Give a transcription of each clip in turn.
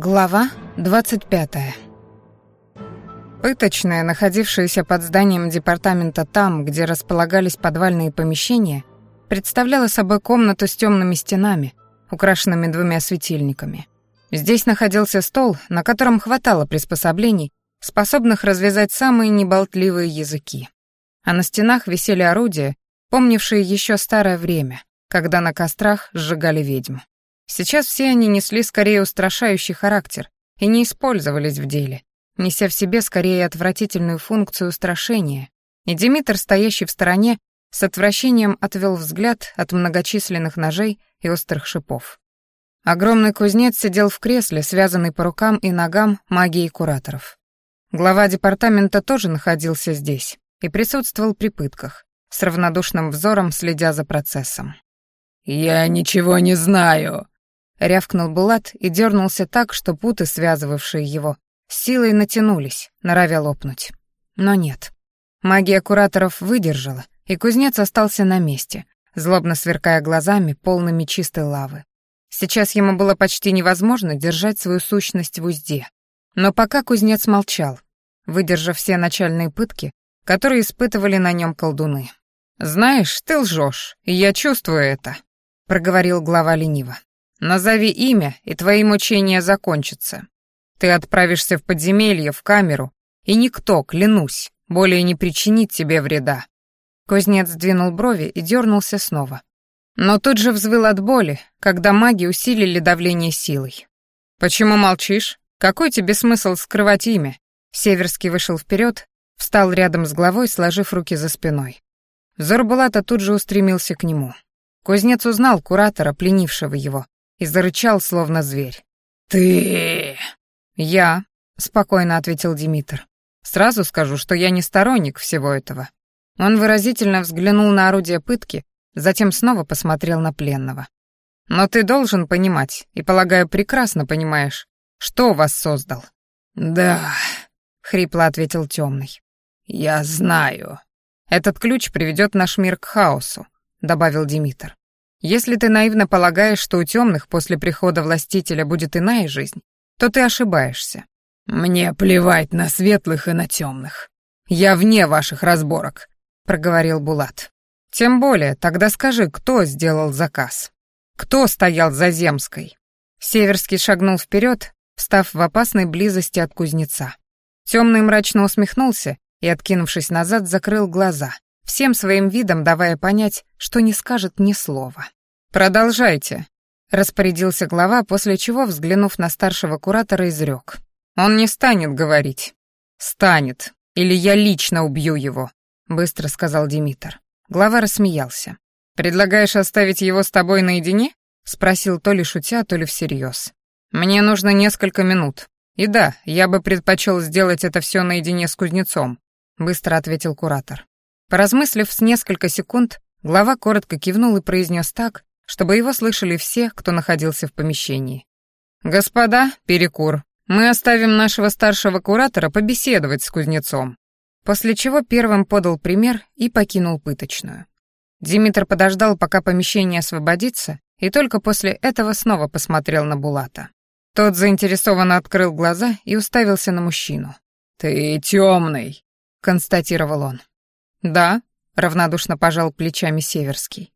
Глава 25. Пыточная, находившаяся под зданием департамента там, где располагались подвальные помещения, представляла собой комнату с темными стенами, украшенными двумя светильниками. Здесь находился стол, на котором хватало приспособлений, способных развязать самые неболтливые языки. А на стенах висели орудия, помнившие еще старое время, когда на кострах сжигали ведьм. Сейчас все они несли скорее устрашающий характер и не использовались в деле, неся в себе скорее отвратительную функцию устрашения, и Димитр, стоящий в стороне, с отвращением отвел взгляд от многочисленных ножей и острых шипов. Огромный кузнец сидел в кресле, связанный по рукам и ногам магией кураторов. Глава департамента тоже находился здесь и присутствовал при пытках, с равнодушным взором следя за процессом. «Я ничего не знаю», Рявкнул Булат и дернулся так, что путы, связывавшие его, силой натянулись, норовя лопнуть. Но нет. Магия кураторов выдержала, и кузнец остался на месте, злобно сверкая глазами, полными чистой лавы. Сейчас ему было почти невозможно держать свою сущность в узде. Но пока кузнец молчал, выдержав все начальные пытки, которые испытывали на нем колдуны. «Знаешь, ты лжешь, и я чувствую это», — проговорил глава лениво. Назови имя, и твои мучения закончатся. Ты отправишься в подземелье, в камеру, и никто, клянусь, более не причинит тебе вреда». Кузнец сдвинул брови и дернулся снова. Но тут же взвыл от боли, когда маги усилили давление силой. «Почему молчишь? Какой тебе смысл скрывать имя?» Северский вышел вперед, встал рядом с главой, сложив руки за спиной. Взор Булата тут же устремился к нему. Кузнец узнал куратора, пленившего его, и зарычал, словно зверь. «Ты...» «Я», — спокойно ответил Димитр. «Сразу скажу, что я не сторонник всего этого». Он выразительно взглянул на орудие пытки, затем снова посмотрел на пленного. «Но ты должен понимать, и, полагаю, прекрасно понимаешь, что вас создал». «Да», — хрипло ответил темный. «Я знаю». «Этот ключ приведет наш мир к хаосу», — добавил Димитр. Если ты наивно полагаешь, что у темных после прихода властителя будет иная жизнь, то ты ошибаешься. Мне плевать на светлых и на темных. Я вне ваших разборок, проговорил Булат. Тем более, тогда скажи, кто сделал заказ? Кто стоял за Земской? Северский шагнул вперед, встав в опасной близости от кузнеца. Темный мрачно усмехнулся и, откинувшись назад, закрыл глаза, всем своим видом давая понять, что не скажет ни слова. «Продолжайте», — распорядился глава, после чего, взглянув на старшего куратора, изрек. «Он не станет говорить». «Станет, или я лично убью его», — быстро сказал Димитр. Глава рассмеялся. «Предлагаешь оставить его с тобой наедине?» — спросил то ли шутя, то ли всерьез. «Мне нужно несколько минут. И да, я бы предпочел сделать это все наедине с кузнецом», — быстро ответил куратор. Поразмыслив с несколько секунд, глава коротко кивнул и произнес так, чтобы его слышали все, кто находился в помещении. «Господа, перекур. Мы оставим нашего старшего куратора побеседовать с кузнецом». После чего первым подал пример и покинул пыточную. Димитр подождал, пока помещение освободится, и только после этого снова посмотрел на Булата. Тот заинтересованно открыл глаза и уставился на мужчину. «Ты темный», — констатировал он. «Да», — равнодушно пожал плечами Северский.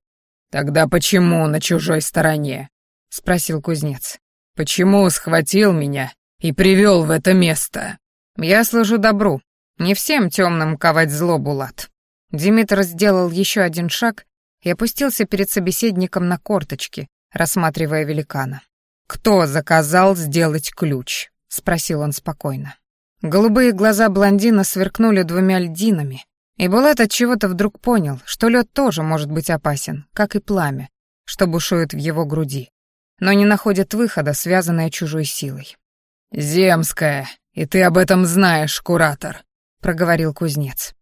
«Тогда почему на чужой стороне?» — спросил кузнец. «Почему схватил меня и привел в это место?» «Я служу добру. Не всем темным ковать зло, Булат». Димитр сделал еще один шаг и опустился перед собеседником на корточки, рассматривая великана. «Кто заказал сделать ключ?» — спросил он спокойно. Голубые глаза блондина сверкнули двумя льдинами, и Булат от чего-то вдруг понял, что лед тоже может быть опасен, как и пламя, что бушует в его груди, но не находит выхода, связанное чужой силой. «Земская, и ты об этом знаешь, куратор», — проговорил кузнец.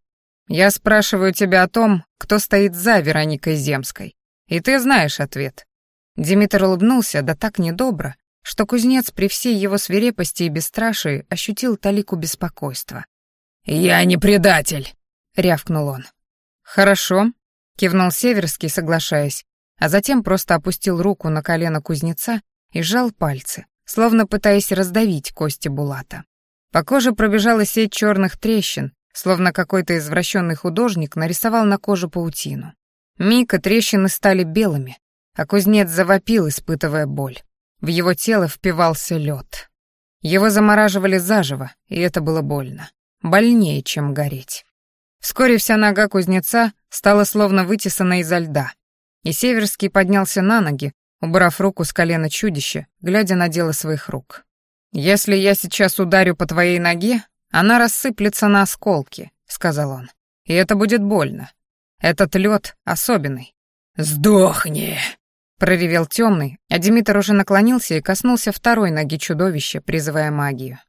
«Я спрашиваю тебя о том, кто стоит за Вероникой Земской, и ты знаешь ответ». Димитр улыбнулся, да так недобро, что кузнец при всей его свирепости и бесстрашии ощутил талику беспокойства. «Я не предатель», — рявкнул он. «Хорошо», — кивнул Северский, соглашаясь, а затем просто опустил руку на колено кузнеца и сжал пальцы, словно пытаясь раздавить кости Булата. По коже пробежала сеть черных трещин, словно какой-то извращенный художник нарисовал на коже паутину. Миг трещины стали белыми, а кузнец завопил, испытывая боль. В его тело впивался лед. Его замораживали заживо, и это было больно. Больнее, чем гореть. Вскоре вся нога кузнеца стала словно вытесана изо льда, и Северский поднялся на ноги, убрав руку с колена чудища, глядя на дело своих рук. «Если я сейчас ударю по твоей ноге, она рассыплется на осколки», — сказал он. «И это будет больно. Этот лед особенный». «Сдохни!» — проревел темный, а Димитр уже наклонился и коснулся второй ноги чудовища, призывая магию.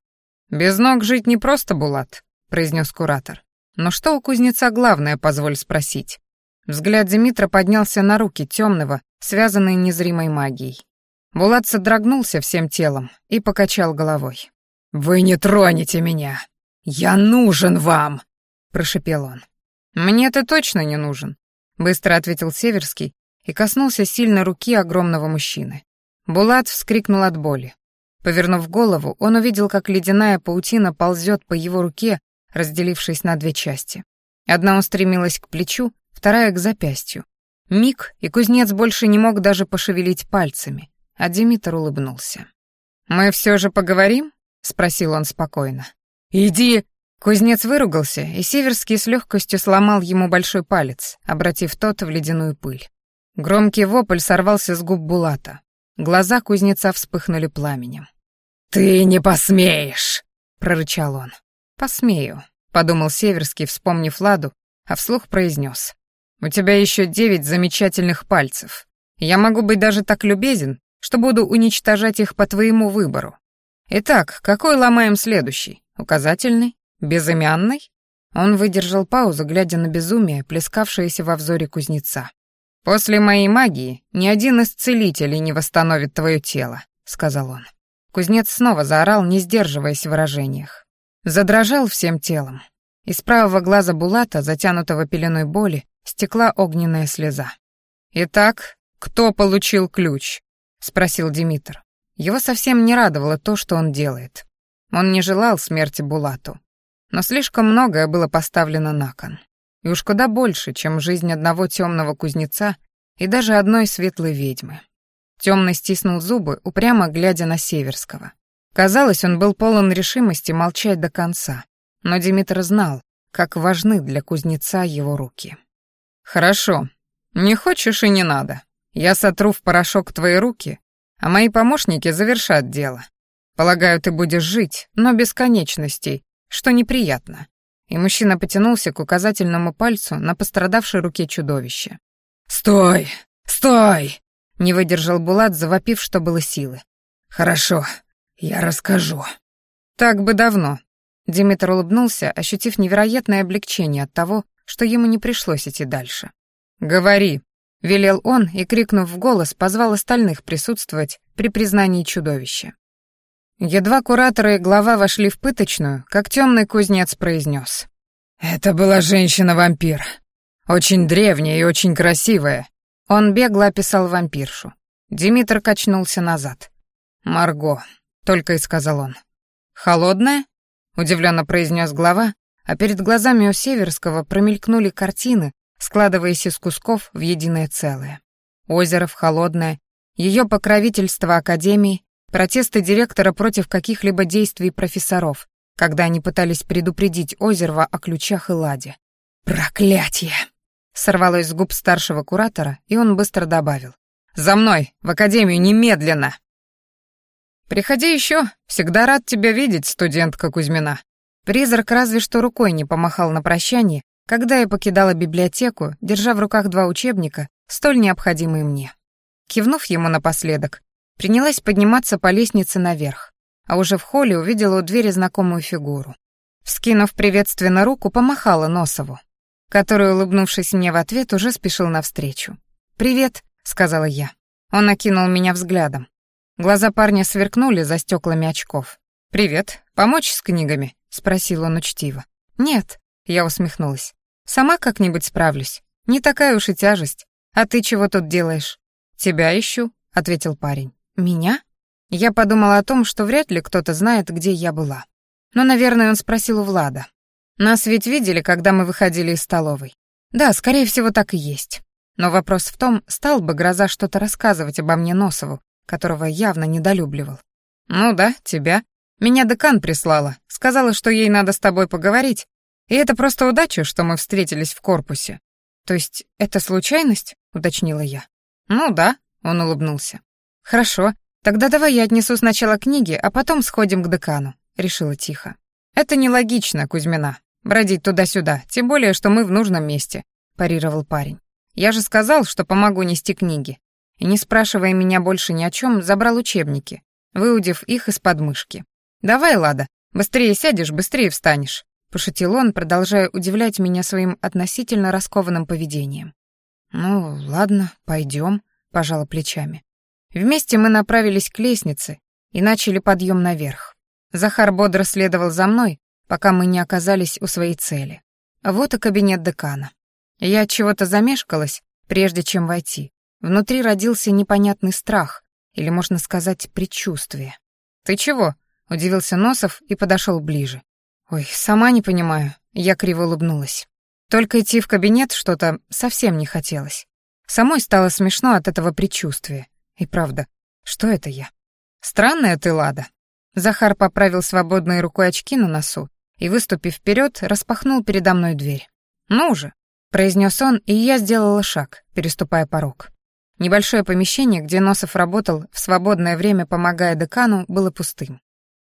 «Без ног жить не просто, Булат», — произнес куратор. «Но что у кузнеца главное, позволь спросить?» Взгляд Димитра поднялся на руки темного, связанные незримой магией. Булат содрогнулся всем телом и покачал головой. «Вы не тронете меня! Я нужен вам!» — прошепел он. «Мне ты точно не нужен», — быстро ответил Северский и коснулся сильно руки огромного мужчины. Булат вскрикнул от боли. Повернув голову, он увидел, как ледяная паутина ползет по его руке, разделившись на две части. Одна устремилась к плечу, вторая к запястью. Миг, и кузнец больше не мог даже пошевелить пальцами, а Димитр улыбнулся. «Мы все же поговорим?» — спросил он спокойно. «Иди!» Кузнец выругался, и Северский с легкостью сломал ему большой палец, обратив тот в ледяную пыль. Громкий вопль сорвался с губ Булата. Глаза кузнеца вспыхнули пламенем. «Ты не посмеешь!» — прорычал он. «Посмею», — подумал Северский, вспомнив Ладу, а вслух произнес. У тебя еще девять замечательных пальцев. Я могу быть даже так любезен, что буду уничтожать их по твоему выбору. Итак, какой ломаем следующий? Указательный? Безымянный?» Он выдержал паузу, глядя на безумие, плескавшееся во взоре кузнеца. «После моей магии ни один из целителей не восстановит твое тело», — сказал он. Кузнец снова заорал, не сдерживаясь в выражениях. Задрожал всем телом. Из правого глаза Булата, затянутого пеленой боли, стекла огненная слеза. «Итак, кто получил ключ?» — спросил Димитр. Его совсем не радовало то, что он делает. Он не желал смерти Булату. Но слишком многое было поставлено на кон. И уж куда больше, чем жизнь одного темного кузнеца и даже одной светлой ведьмы. Темный стиснул зубы, упрямо глядя на Северского. Казалось, он был полон решимости молчать до конца. Но Димитр знал, как важны для кузнеца его руки. «Хорошо. Не хочешь и не надо. Я сотру в порошок твои руки, а мои помощники завершат дело. Полагаю, ты будешь жить, но без конечностей, что неприятно». И мужчина потянулся к указательному пальцу на пострадавшей руке чудовища. «Стой! Стой!» — не выдержал Булат, завопив, что было силы. «Хорошо, я расскажу». «Так бы давно». Димитр улыбнулся, ощутив невероятное облегчение от того, что ему не пришлось идти дальше. «Говори», — велел он и, крикнув в голос, позвал остальных присутствовать при признании чудовища. Едва кураторы и глава вошли в пыточную, как темный кузнец произнес. «Это была женщина-вампир. Очень древняя и очень красивая». Он бегло описал вампиршу. Димитр качнулся назад. «Марго», — только и сказал он. «Холодная?» — удивленно произнес глава, а перед глазами у Северского промелькнули картины, складываясь из кусков в единое целое. Озеров холодное, ее покровительство Академии, протесты директора против каких-либо действий профессоров, когда они пытались предупредить Озерова о ключах и ладе. «Проклятие!» Сорвалось с губ старшего куратора, и он быстро добавил. «За мной! В Академию немедленно!» «Приходи еще. Всегда рад тебя видеть, студентка Кузьмина», Призрак разве что рукой не помахал на прощание, когда я покидала библиотеку, держа в руках два учебника, столь необходимые мне. Кивнув ему напоследок, принялась подниматься по лестнице наверх, а уже в холле увидела у двери знакомую фигуру. Вскинув приветственно руку, помахала Носову, который, улыбнувшись мне в ответ, уже спешил навстречу. «Привет», — сказала я. Он окинул меня взглядом. Глаза парня сверкнули за стеклами очков. «Привет. Помочь с книгами?» — спросил он учтиво. «Нет», — я усмехнулась. «Сама как-нибудь справлюсь. Не такая уж и тяжесть. А ты чего тут делаешь?» «Тебя ищу», — ответил парень. «Меня?» Я подумала о том, что вряд ли кто-то знает, где я была. Но, наверное, он спросил у Влада. Нас ведь видели, когда мы выходили из столовой. Да, скорее всего, так и есть. Но вопрос в том, стал бы Гроза что-то рассказывать обо мне Носову, которого явно недолюбливал. Ну да, тебя. Меня декан прислала, сказала, что ей надо с тобой поговорить, и это просто удача, что мы встретились в корпусе. То есть это случайность? уточнила я. Ну да, он улыбнулся. Хорошо, тогда давай я отнесу сначала книги, а потом сходим к декану, решила тихо. Это нелогично, Кузьмина, бродить туда-сюда, тем более, что мы в нужном месте, парировал парень. Я же сказал, что помогу нести книги. И не спрашивая меня больше ни о чем, забрал учебники, выудив их из подмышки. Давай, Лада, быстрее сядешь, быстрее встанешь пошутил он, продолжая удивлять меня своим относительно раскованным поведением. Ну, ладно, пойдем, пожала плечами. Вместе мы направились к лестнице и начали подъем наверх. Захар бодро следовал за мной, пока мы не оказались у своей цели. Вот и кабинет декана. Я от чего-то замешкалась, прежде чем войти. Внутри родился непонятный страх, или, можно сказать, предчувствие. «Ты чего?» — удивился Носов и подошел ближе. «Ой, сама не понимаю», — я криво улыбнулась. Только идти в кабинет что-то совсем не хотелось. Самой стало смешно от этого предчувствия. И правда, что это я? Странная ты, Лада. Захар поправил свободной рукой очки на носу и, выступив вперед, распахнул передо мной дверь. «Ну же!» — произнес он, и я сделала шаг, переступая порог. Небольшое помещение, где Носов работал в свободное время, помогая декану, было пустым.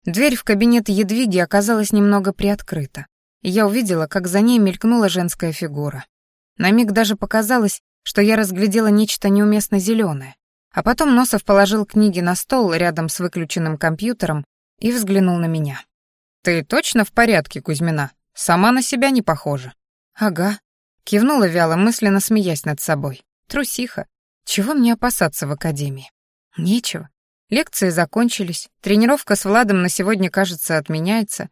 Дверь в кабинет Едвиги оказалась немного приоткрыта, и я увидела, как за ней мелькнула женская фигура. На миг даже показалось, что я разглядела нечто неуместно зеленое, а потом Носов положил книги на стол рядом с выключенным компьютером и взглянул на меня. «Ты точно в порядке, Кузьмина? Сама на себя не похожа». «Ага», — кивнула вяло, мысленно смеясь над собой. «Трусиха. Чего мне опасаться в академии? Нечего. Лекции закончились, тренировка с Владом на сегодня, кажется, отменяется.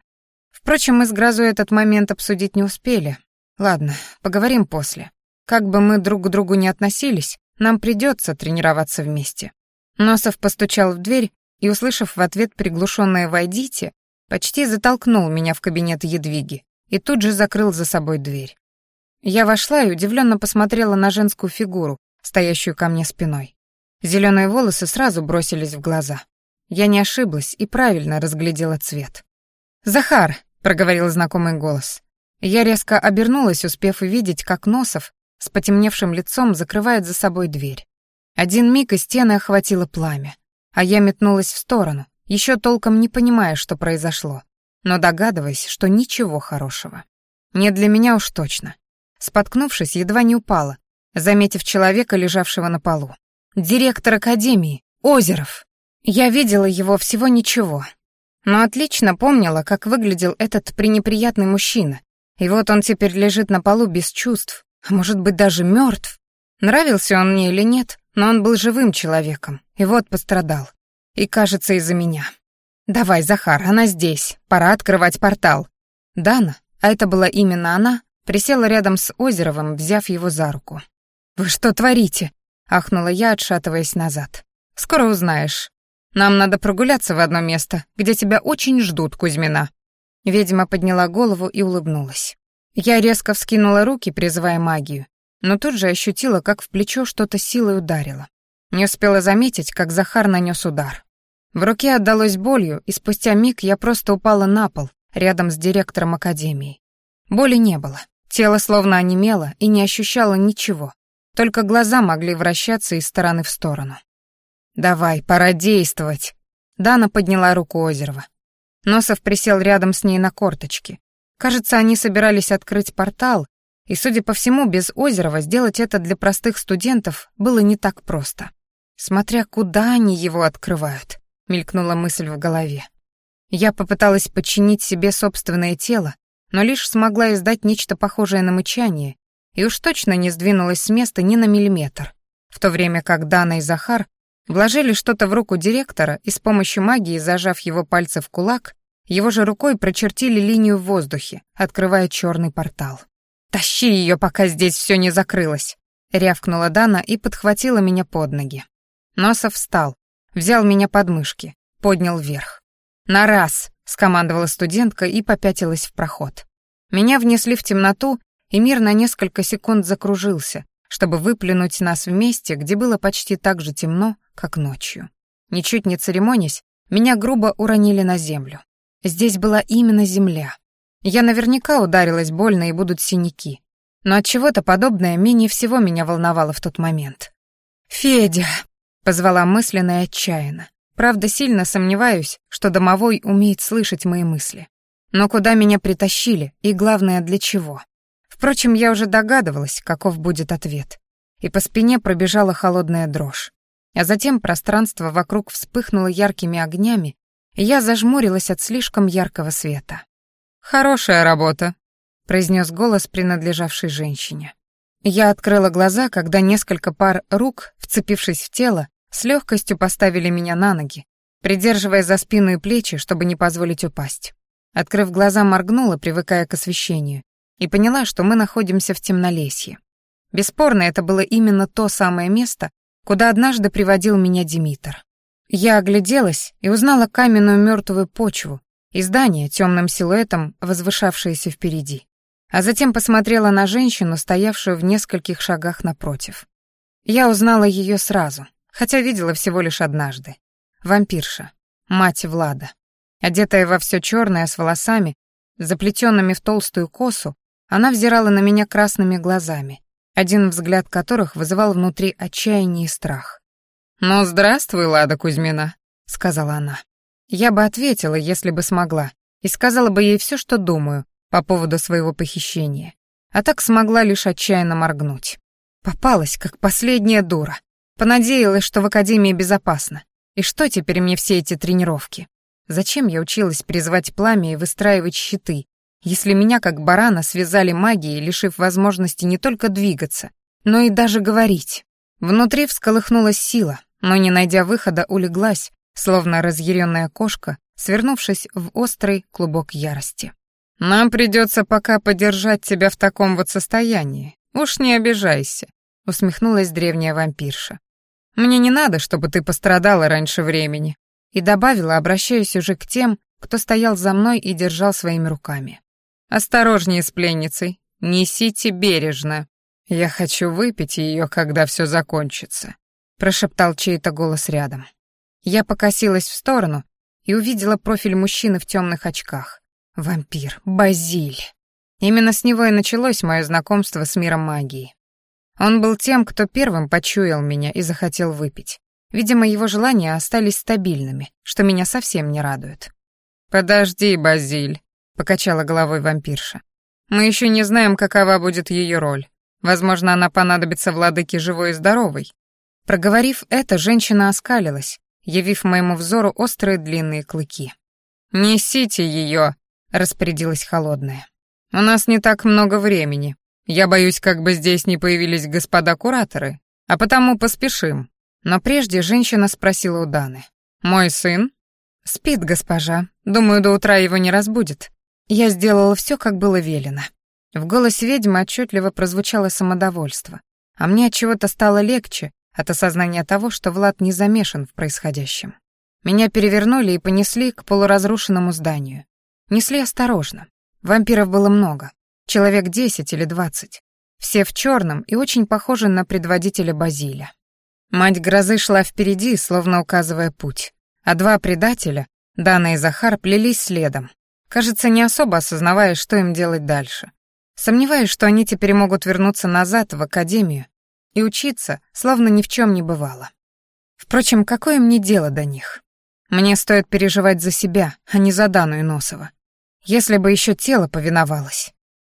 Впрочем, мы с Грозой этот момент обсудить не успели. Ладно, поговорим после. Как бы мы друг к другу не относились, нам придется тренироваться вместе. Носов постучал в дверь и, услышав в ответ приглушенное «Войдите», почти затолкнул меня в кабинет Едвиги и тут же закрыл за собой дверь. Я вошла и удивленно посмотрела на женскую фигуру, стоящую ко мне спиной. Зеленые волосы сразу бросились в глаза. Я не ошиблась и правильно разглядела цвет. «Захар!» — проговорил знакомый голос. Я резко обернулась, успев увидеть, как Носов с потемневшим лицом закрывает за собой дверь. Один миг и стены охватило пламя, а я метнулась в сторону, еще толком не понимая, что произошло, но догадываясь, что ничего хорошего. Не для меня уж точно. Споткнувшись, едва не упала, заметив человека, лежавшего на полу. Директор академии, Озеров. Я видела его всего ничего, но отлично помнила, как выглядел этот пренеприятный мужчина. И вот он теперь лежит на полу без чувств, а может быть даже мертв. Нравился он мне или нет, но он был живым человеком, и вот пострадал. И, кажется, из-за меня. «Давай, Захар, она здесь, пора открывать портал». Дана, а это была именно она, присела рядом с Озеровым, взяв его за руку. «Вы что творите?» ахнула я, отшатываясь назад. «Скоро узнаешь. Нам надо прогуляться в одно место, где тебя очень ждут, Кузьмина». Ведьма подняла голову и улыбнулась. Я резко вскинула руки, призывая магию, но тут же ощутила, как в плечо что-то силой ударило. Не успела заметить, как Захар нанес удар. В руке отдалось болью, и спустя миг я просто упала на пол, рядом с директором академии. Боли не было. Тело словно онемело и не ощущало ничего, только глаза могли вращаться из стороны в сторону. «Давай, пора действовать!» Дана подняла руку Озерова. Носов присел рядом с ней на корточки. Кажется, они собирались открыть портал, и, судя по всему, без Озерова сделать это для простых студентов было не так просто. Смотря куда они его открывают, мелькнула мысль в голове. Я попыталась подчинить себе собственное тело, но лишь смогла издать нечто похожее на мычание и уж точно не сдвинулась с места ни на миллиметр, в то время как Дана и Захар вложили что-то в руку директора и с помощью магии, зажав его пальцы в кулак, его же рукой прочертили линию в воздухе, открывая черный портал. «Тащи ее, пока здесь все не закрылось!» — рявкнула Дана и подхватила меня под ноги. Носов встал, взял меня под мышки, поднял вверх. «На раз!» — скомандовала студентка и попятилась в проход. Меня внесли в темноту, и мир на несколько секунд закружился, чтобы выплюнуть нас в месте, где было почти так же темно, как ночью. Ничуть не церемонясь, меня грубо уронили на землю. Здесь была именно земля. Я наверняка ударилась больно и будут синяки. Но от чего-то подобное менее всего меня волновало в тот момент. «Федя!» — позвала мысленно и отчаянно. Правда, сильно сомневаюсь, что домовой умеет слышать мои мысли. Но куда меня притащили и, главное, для чего? Впрочем, я уже догадывалась, каков будет ответ. И по спине пробежала холодная дрожь. А затем пространство вокруг вспыхнуло яркими огнями, и я зажмурилась от слишком яркого света. «Хорошая работа», — произнес голос, принадлежавший женщине. Я открыла глаза, когда несколько пар рук, вцепившись в тело, с легкостью поставили меня на ноги, придерживая за спину и плечи, чтобы не позволить упасть. Открыв глаза, моргнула, привыкая к освещению, и поняла, что мы находимся в темнолесье. Бесспорно, это было именно то самое место, куда однажды приводил меня Димитр. Я огляделась и узнала каменную мертвую почву и здание темным силуэтом, возвышавшееся впереди. А затем посмотрела на женщину, стоявшую в нескольких шагах напротив. Я узнала ее сразу, хотя видела всего лишь однажды. Вампирша, мать Влада. Одетая во все черное с волосами, заплетенными в толстую косу, она взирала на меня красными глазами, один взгляд которых вызывал внутри отчаяние и страх. «Ну, здравствуй, Лада Кузьмина», — сказала она. Я бы ответила, если бы смогла, и сказала бы ей все, что думаю по поводу своего похищения, а так смогла лишь отчаянно моргнуть. Попалась, как последняя дура. Понадеялась, что в академии безопасно. И что теперь мне все эти тренировки? Зачем я училась призвать пламя и выстраивать щиты, если меня, как барана, связали магией, лишив возможности не только двигаться, но и даже говорить? Внутри всколыхнулась сила, но, не найдя выхода, улеглась, словно разъяренная кошка, свернувшись в острый клубок ярости. «Нам придется пока подержать тебя в таком вот состоянии. Уж не обижайся», — усмехнулась древняя вампирша. «Мне не надо, чтобы ты пострадала раньше времени», и добавила, обращаясь уже к тем, кто стоял за мной и держал своими руками. «Осторожнее с пленницей, несите бережно. Я хочу выпить ее, когда все закончится», — прошептал чей-то голос рядом. Я покосилась в сторону и увидела профиль мужчины в темных очках. Вампир, Базиль. Именно с него и началось мое знакомство с миром магии. Он был тем, кто первым почуял меня и захотел выпить. Видимо, его желания остались стабильными, что меня совсем не радует. «Подожди, Базиль», — покачала головой вампирша. «Мы еще не знаем, какова будет ее роль. Возможно, она понадобится владыке живой и здоровой». Проговорив это, женщина оскалилась, явив моему взору острые длинные клыки. «Несите ее», — распорядилась холодная. «У нас не так много времени. Я боюсь, как бы здесь не появились господа кураторы, а потому поспешим». Но прежде женщина спросила у Даны. «Мой сын?» «Спит, госпожа. Думаю, до утра его не разбудит. Я сделала все, как было велено». В голосе ведьмы отчетливо прозвучало самодовольство, а мне от чего-то стало легче, от осознания того, что Влад не замешан в происходящем. Меня перевернули и понесли к полуразрушенному зданию. Несли осторожно. Вампиров было много, человек десять или двадцать. Все в черном и очень похожи на предводителя Базиля. Мать грозы шла впереди, словно указывая путь, а два предателя, Дана и Захар, плелись следом, кажется, не особо осознавая, что им делать дальше. Сомневаюсь, что они теперь могут вернуться назад в академию и учиться, словно ни в чем не бывало. Впрочем, какое мне дело до них? Мне стоит переживать за себя, а не за Дану и Носова. Если бы еще тело повиновалось.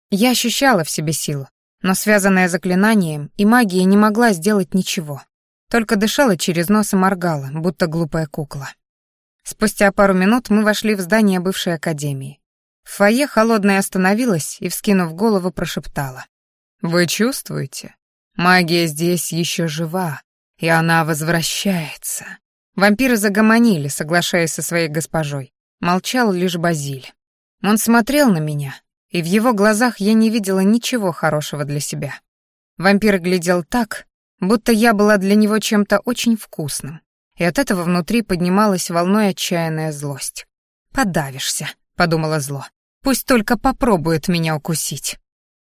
Я ощущала в себе силу, но связанная заклинанием и магией не могла сделать ничего. Только дышала через нос и моргала, будто глупая кукла. Спустя пару минут мы вошли в здание бывшей академии. В фойе холодная остановилась и, вскинув голову, прошептала. «Вы чувствуете? Магия здесь еще жива, и она возвращается. Вампиры загомонили, соглашаясь со своей госпожой. Молчал лишь Базиль. Он смотрел на меня, и в его глазах я не видела ничего хорошего для себя. Вампир глядел так, будто я была для него чем-то очень вкусным. И от этого внутри поднималась волной отчаянная злость. «Подавишься», — подумала зло. «Пусть только попробует меня укусить».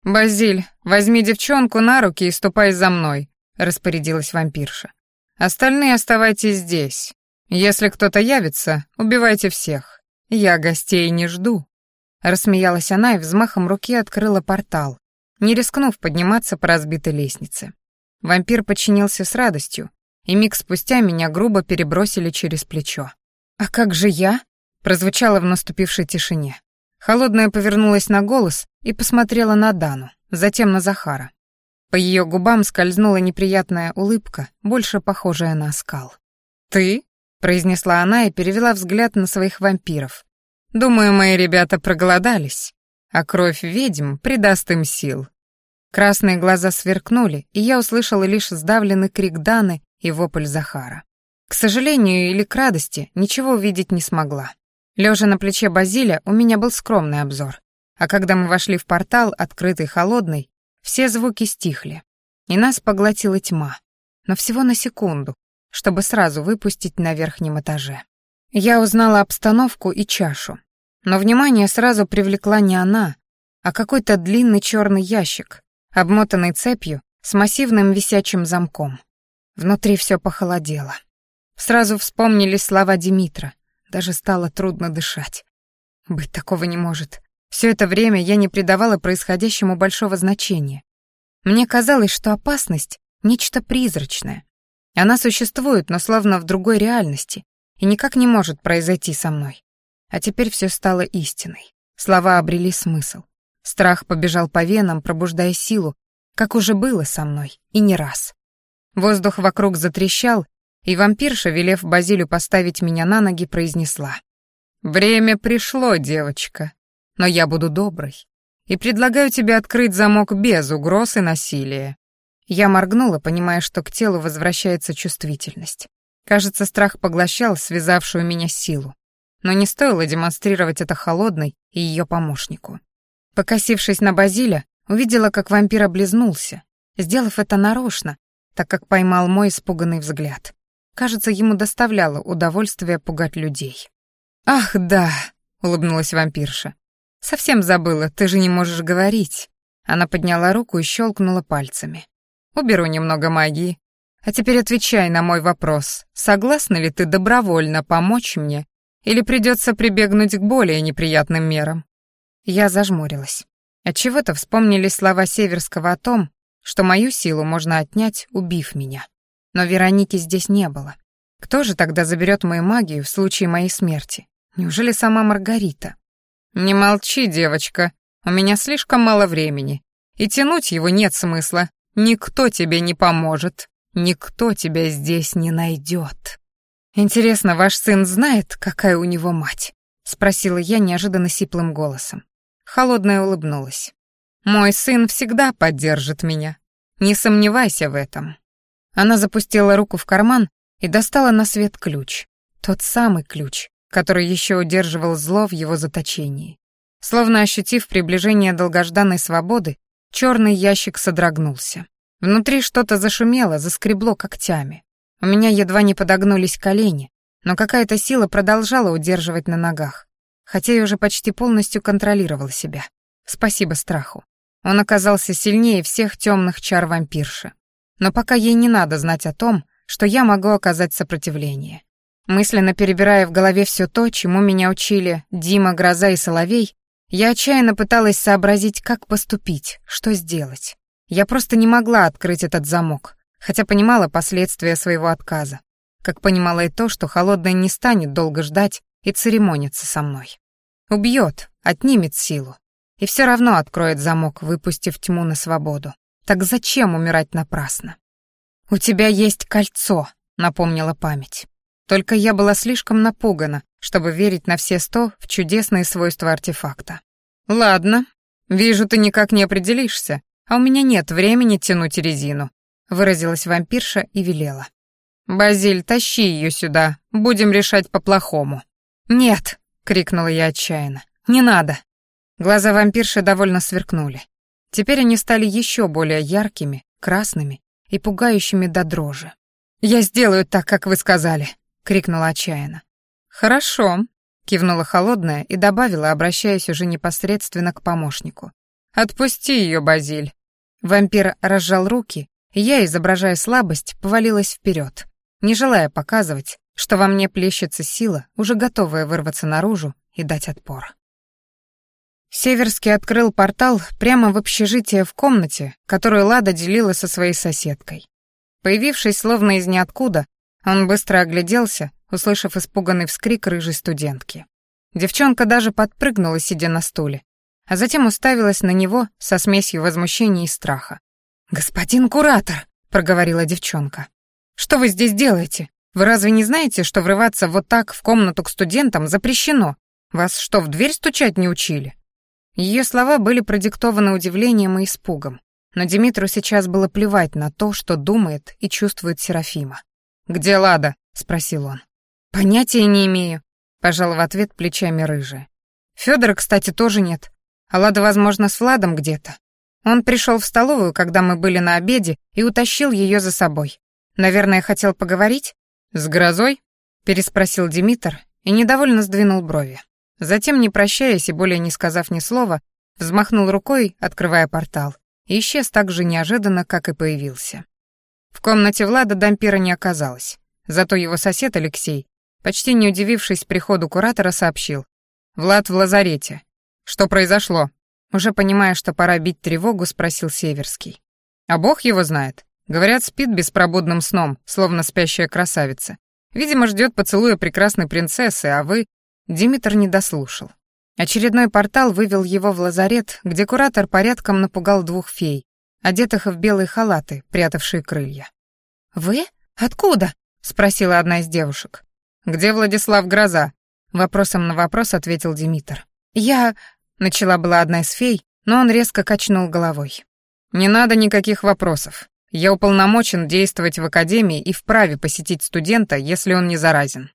«Базиль, возьми девчонку на руки и ступай за мной», — распорядилась вампирша. «Остальные оставайтесь здесь. Если кто-то явится, убивайте всех. Я гостей не жду». Рассмеялась она и взмахом руки открыла портал, не рискнув подниматься по разбитой лестнице. Вампир подчинился с радостью, и миг спустя меня грубо перебросили через плечо. «А как же я?» — прозвучало в наступившей тишине. Холодная повернулась на голос и посмотрела на Дану, затем на Захара. По ее губам скользнула неприятная улыбка, больше похожая на оскал. «Ты?» — произнесла она и перевела взгляд на своих вампиров. «Думаю, мои ребята проголодались, а кровь ведьм придаст им сил». Красные глаза сверкнули, и я услышала лишь сдавленный крик Даны и вопль Захара. К сожалению или к радости, ничего увидеть не смогла. Лежа на плече Базиля, у меня был скромный обзор. А когда мы вошли в портал, открытый холодный, все звуки стихли. И нас поглотила тьма. Но всего на секунду, чтобы сразу выпустить на верхнем этаже. Я узнала обстановку и чашу. Но внимание сразу привлекла не она, а какой-то длинный черный ящик, обмотанный цепью с массивным висячим замком. Внутри все похолодело. Сразу вспомнили слова Димитра — даже стало трудно дышать. Быть такого не может. Все это время я не придавала происходящему большого значения. Мне казалось, что опасность — нечто призрачное. Она существует, но словно в другой реальности, и никак не может произойти со мной. А теперь все стало истиной. Слова обрели смысл. Страх побежал по венам, пробуждая силу, как уже было со мной, и не раз. Воздух вокруг затрещал, и вампирша, велев Базилю поставить меня на ноги, произнесла. «Время пришло, девочка, но я буду доброй и предлагаю тебе открыть замок без угроз и насилия». Я моргнула, понимая, что к телу возвращается чувствительность. Кажется, страх поглощал связавшую меня силу. Но не стоило демонстрировать это холодной и ее помощнику. Покосившись на Базиля, увидела, как вампир облизнулся, сделав это нарочно, так как поймал мой испуганный взгляд. Кажется, ему доставляло удовольствие пугать людей. «Ах, да», — улыбнулась вампирша. «Совсем забыла, ты же не можешь говорить». Она подняла руку и щелкнула пальцами. «Уберу немного магии. А теперь отвечай на мой вопрос. Согласна ли ты добровольно помочь мне или придется прибегнуть к более неприятным мерам?» Я зажмурилась. Отчего-то вспомнили слова Северского о том, что мою силу можно отнять, убив меня. Но Вероники здесь не было. Кто же тогда заберет мою магию в случае моей смерти? Неужели сама Маргарита? «Не молчи, девочка, у меня слишком мало времени, и тянуть его нет смысла. Никто тебе не поможет, никто тебя здесь не найдет». «Интересно, ваш сын знает, какая у него мать?» — спросила я неожиданно сиплым голосом. Холодная улыбнулась. «Мой сын всегда поддержит меня. Не сомневайся в этом». Она запустила руку в карман и достала на свет ключ. Тот самый ключ, который еще удерживал зло в его заточении. Словно ощутив приближение долгожданной свободы, черный ящик содрогнулся. Внутри что-то зашумело, заскребло когтями. У меня едва не подогнулись колени, но какая-то сила продолжала удерживать на ногах, хотя я уже почти полностью контролировал себя. Спасибо страху. Он оказался сильнее всех темных чар вампирши. Но пока ей не надо знать о том, что я могу оказать сопротивление. Мысленно перебирая в голове все то, чему меня учили Дима, Гроза и Соловей, я отчаянно пыталась сообразить, как поступить, что сделать. Я просто не могла открыть этот замок, хотя понимала последствия своего отказа. Как понимала и то, что Холодная не станет долго ждать и церемониться со мной. Убьет, отнимет силу. И все равно откроет замок, выпустив тьму на свободу. Так зачем умирать напрасно? «У тебя есть кольцо», — напомнила память. Только я была слишком напугана, чтобы верить на все сто в чудесные свойства артефакта. «Ладно, вижу, ты никак не определишься, а у меня нет времени тянуть резину», — выразилась вампирша и велела. «Базиль, тащи ее сюда, будем решать по-плохому». «Нет», — крикнула я отчаянно, — «не надо». Глаза вампирши довольно сверкнули. Теперь они стали еще более яркими, красными и пугающими до дрожи. «Я сделаю так, как вы сказали», — крикнула отчаянно. «Хорошо», — кивнула холодная и добавила, обращаясь уже непосредственно к помощнику. «Отпусти ее, Базиль». Вампир разжал руки, и я, изображая слабость, повалилась вперед, не желая показывать, что во мне плещется сила, уже готовая вырваться наружу и дать отпор. Северский открыл портал прямо в общежитие в комнате, которую Лада делила со своей соседкой. Появившись словно из ниоткуда, он быстро огляделся, услышав испуганный вскрик рыжей студентки. Девчонка даже подпрыгнула, сидя на стуле, а затем уставилась на него со смесью возмущения и страха. «Господин куратор!» — проговорила девчонка. «Что вы здесь делаете? Вы разве не знаете, что врываться вот так в комнату к студентам запрещено? Вас что, в дверь стучать не учили?» Ее слова были продиктованы удивлением и испугом, но Димитру сейчас было плевать на то, что думает и чувствует Серафима. «Где Лада?» — спросил он. «Понятия не имею», — пожал в ответ плечами рыжая. Федора, кстати, тоже нет. А Лада, возможно, с Владом где-то. Он пришел в столовую, когда мы были на обеде, и утащил ее за собой. Наверное, хотел поговорить? С грозой? переспросил Димитр и недовольно сдвинул брови. Затем, не прощаясь и более не сказав ни слова, взмахнул рукой, открывая портал, и исчез так же неожиданно, как и появился. В комнате Влада дампира не оказалось. Зато его сосед Алексей, почти не удивившись приходу куратора, сообщил. «Влад в лазарете. Что произошло?» Уже понимая, что пора бить тревогу, спросил Северский. «А бог его знает. Говорят, спит беспробудным сном, словно спящая красавица. Видимо, ждет поцелуя прекрасной принцессы, а вы...» Димитр не дослушал. Очередной портал вывел его в лазарет, где куратор порядком напугал двух фей, одетых в белые халаты, прятавшие крылья. «Вы? Откуда?» — спросила одна из девушек. «Где Владислав Гроза?» — вопросом на вопрос ответил Димитр. «Я...» — начала была одна из фей, но он резко качнул головой. «Не надо никаких вопросов. Я уполномочен действовать в академии и вправе посетить студента, если он не заразен».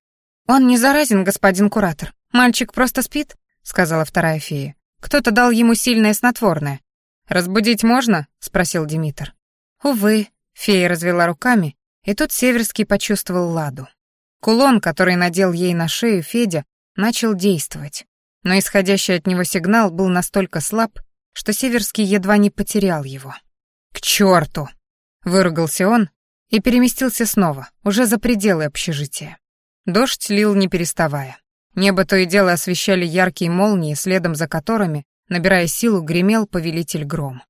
«Он не заразен, господин куратор. Мальчик просто спит», — сказала вторая фея. «Кто-то дал ему сильное снотворное». «Разбудить можно?» — спросил Димитр. «Увы», — фея развела руками, и тут Северский почувствовал ладу. Кулон, который надел ей на шею Федя, начал действовать но исходящий от него сигнал был настолько слаб, что Северский едва не потерял его. «К черту!» — выругался он и переместился снова, уже за пределы общежития. Дождь лил не переставая. Небо то и дело освещали яркие молнии, следом за которыми, набирая силу, гремел повелитель гром.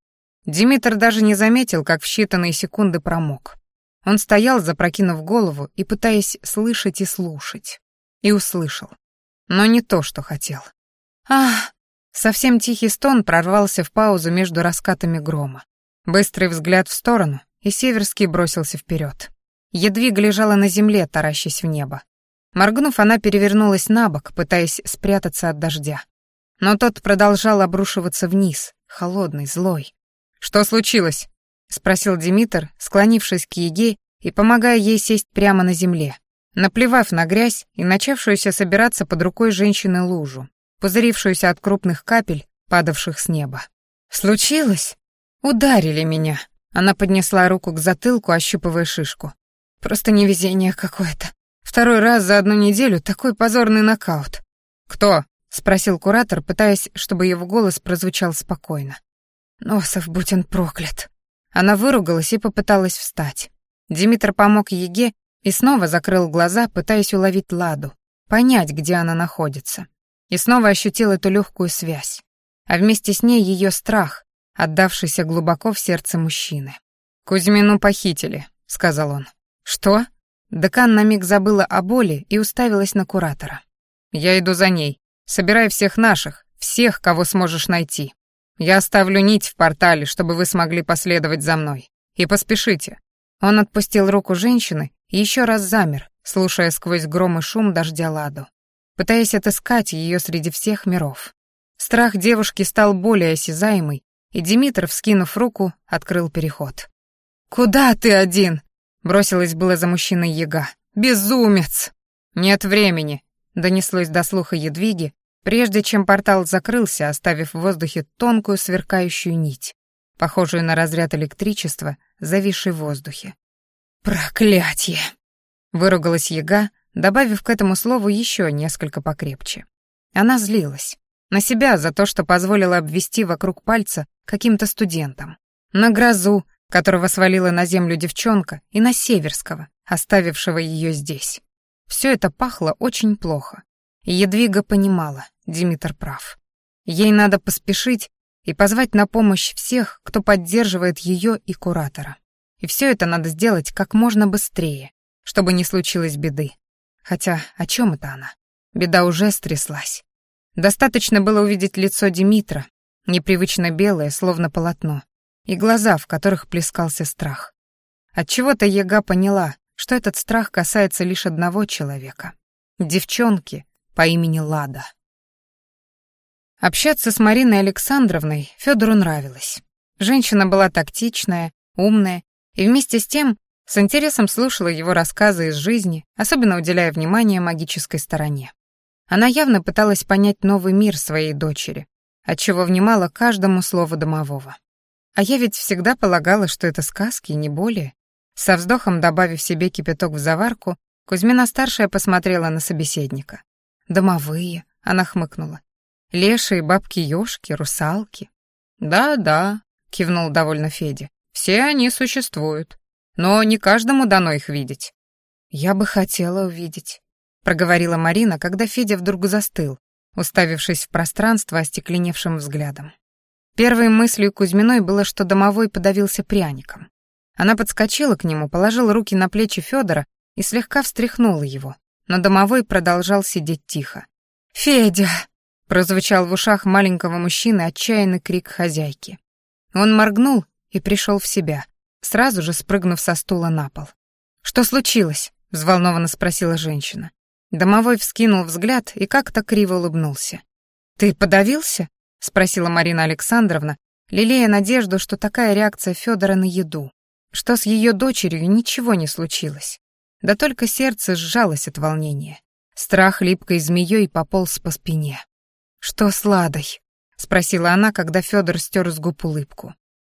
Димитр даже не заметил, как в считанные секунды промок. Он стоял, запрокинув голову и пытаясь слышать и слушать. И услышал. Но не то, что хотел. Ах! Совсем тихий стон прорвался в паузу между раскатами грома. Быстрый взгляд в сторону, и Северский бросился вперед. Едвига лежала на земле, таращась в небо. Моргнув, она перевернулась на бок, пытаясь спрятаться от дождя. Но тот продолжал обрушиваться вниз, холодный, злой. «Что случилось?» — спросил Димитр, склонившись к Еге и помогая ей сесть прямо на земле, наплевав на грязь и начавшуюся собираться под рукой женщины лужу пузырившуюся от крупных капель, падавших с неба. «Случилось? Ударили меня!» Она поднесла руку к затылку, ощупывая шишку. «Просто невезение какое-то. Второй раз за одну неделю такой позорный нокаут». «Кто?» — спросил куратор, пытаясь, чтобы его голос прозвучал спокойно. «Носов, будь он проклят!» Она выругалась и попыталась встать. Димитр помог Еге и снова закрыл глаза, пытаясь уловить Ладу, понять, где она находится и снова ощутил эту легкую связь, а вместе с ней ее страх, отдавшийся глубоко в сердце мужчины. «Кузьмину похитили», — сказал он. «Что?» Декан на миг забыла о боли и уставилась на куратора. «Я иду за ней. Собирай всех наших, всех, кого сможешь найти. Я оставлю нить в портале, чтобы вы смогли последовать за мной. И поспешите». Он отпустил руку женщины и еще раз замер, слушая сквозь гром и шум дождя ладу пытаясь отыскать ее среди всех миров. Страх девушки стал более осязаемый, и Димитр, вскинув руку, открыл переход. «Куда ты один?» — бросилась было за мужчиной яга. «Безумец!» «Нет времени!» — донеслось до слуха Едвиги, прежде чем портал закрылся, оставив в воздухе тонкую сверкающую нить, похожую на разряд электричества, зависший в воздухе. «Проклятье!» — выругалась яга, добавив к этому слову еще несколько покрепче. Она злилась. На себя за то, что позволила обвести вокруг пальца каким-то студентам. На грозу, которого свалила на землю девчонка, и на Северского, оставившего ее здесь. Все это пахло очень плохо. Едвига понимала, Димитр прав. Ей надо поспешить и позвать на помощь всех, кто поддерживает ее и куратора. И все это надо сделать как можно быстрее, чтобы не случилось беды. Хотя о чем это она? Беда уже стряслась. Достаточно было увидеть лицо Димитра, непривычно белое, словно полотно, и глаза, в которых плескался страх. Отчего-то Ега поняла, что этот страх касается лишь одного человека — девчонки по имени Лада. Общаться с Мариной Александровной Федору нравилось. Женщина была тактичная, умная и вместе с тем с интересом слушала его рассказы из жизни, особенно уделяя внимание магической стороне. Она явно пыталась понять новый мир своей дочери, отчего внимала каждому слову домового. А я ведь всегда полагала, что это сказки, не более. Со вздохом добавив себе кипяток в заварку, Кузьмина-старшая посмотрела на собеседника. «Домовые», — она хмыкнула. «Лешие, бабки-ёшки, русалки». «Да-да», — кивнул довольно Федя. «Все они существуют. Но не каждому дано их видеть». «Я бы хотела увидеть», — проговорила Марина, когда Федя вдруг застыл, уставившись в пространство остекленевшим взглядом. Первой мыслью Кузьминой было, что домовой подавился пряником. Она подскочила к нему, положила руки на плечи Федора и слегка встряхнула его, но домовой продолжал сидеть тихо. «Федя!» — прозвучал в ушах маленького мужчины отчаянный крик хозяйки. Он моргнул и пришел в себя, сразу же спрыгнув со стула на пол. «Что случилось?» — взволнованно спросила женщина. Домовой вскинул взгляд и как-то криво улыбнулся. «Ты подавился?» — спросила Марина Александровна, лелея надежду, что такая реакция Федора на еду, что с ее дочерью ничего не случилось. Да только сердце сжалось от волнения. Страх липкой змеей пополз по спине. «Что с Ладой?» — спросила она, когда Федор стер с губ улыбку.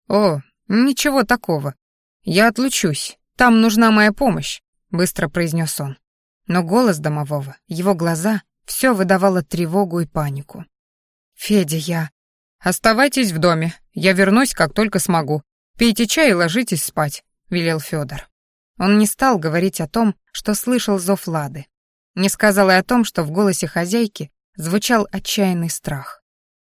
«О, ничего такого. Я отлучусь. Там нужна моя помощь», — быстро произнес он. Но голос домового, его глаза — все выдавало тревогу и панику. «Федя, я...» «Оставайтесь в доме. Я вернусь, как только смогу. Пейте чай и ложитесь спать», — велел Федор. Он не стал говорить о том, что слышал зов Лады. Не сказал и о том, что в голосе хозяйки звучал отчаянный страх.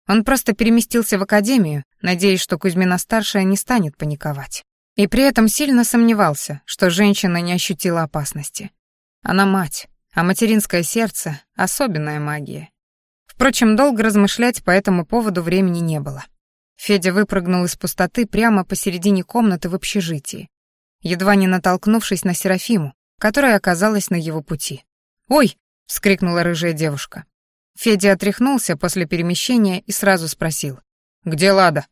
Он просто переместился в академию, надеясь, что Кузьмина-старшая не станет паниковать. И при этом сильно сомневался, что женщина не ощутила опасности. Она мать, а материнское сердце — особенная магия. Впрочем, долго размышлять по этому поводу времени не было. Федя выпрыгнул из пустоты прямо посередине комнаты в общежитии, едва не натолкнувшись на Серафиму, которая оказалась на его пути. «Ой!» — вскрикнула рыжая девушка. Федя отряхнулся после перемещения и сразу спросил. «Где Лада?»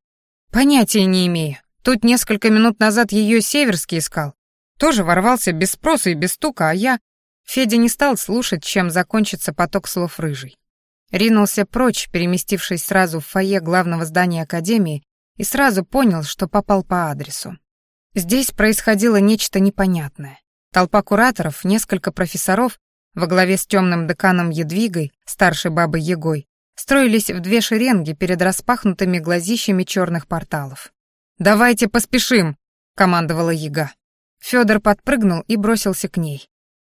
«Понятия не имею. Тут несколько минут назад ее Северский искал. Тоже ворвался без спроса и без стука, а я...» Федя не стал слушать, чем закончится поток слов рыжий. Ринулся прочь, переместившись сразу в фойе главного здания Академии, и сразу понял, что попал по адресу. Здесь происходило нечто непонятное. Толпа кураторов, несколько профессоров во главе с темным деканом Едвигой, старшей бабой Егой, строились в две шеренги перед распахнутыми глазищами черных порталов. «Давайте поспешим!» — командовала Ега. Федор подпрыгнул и бросился к ней.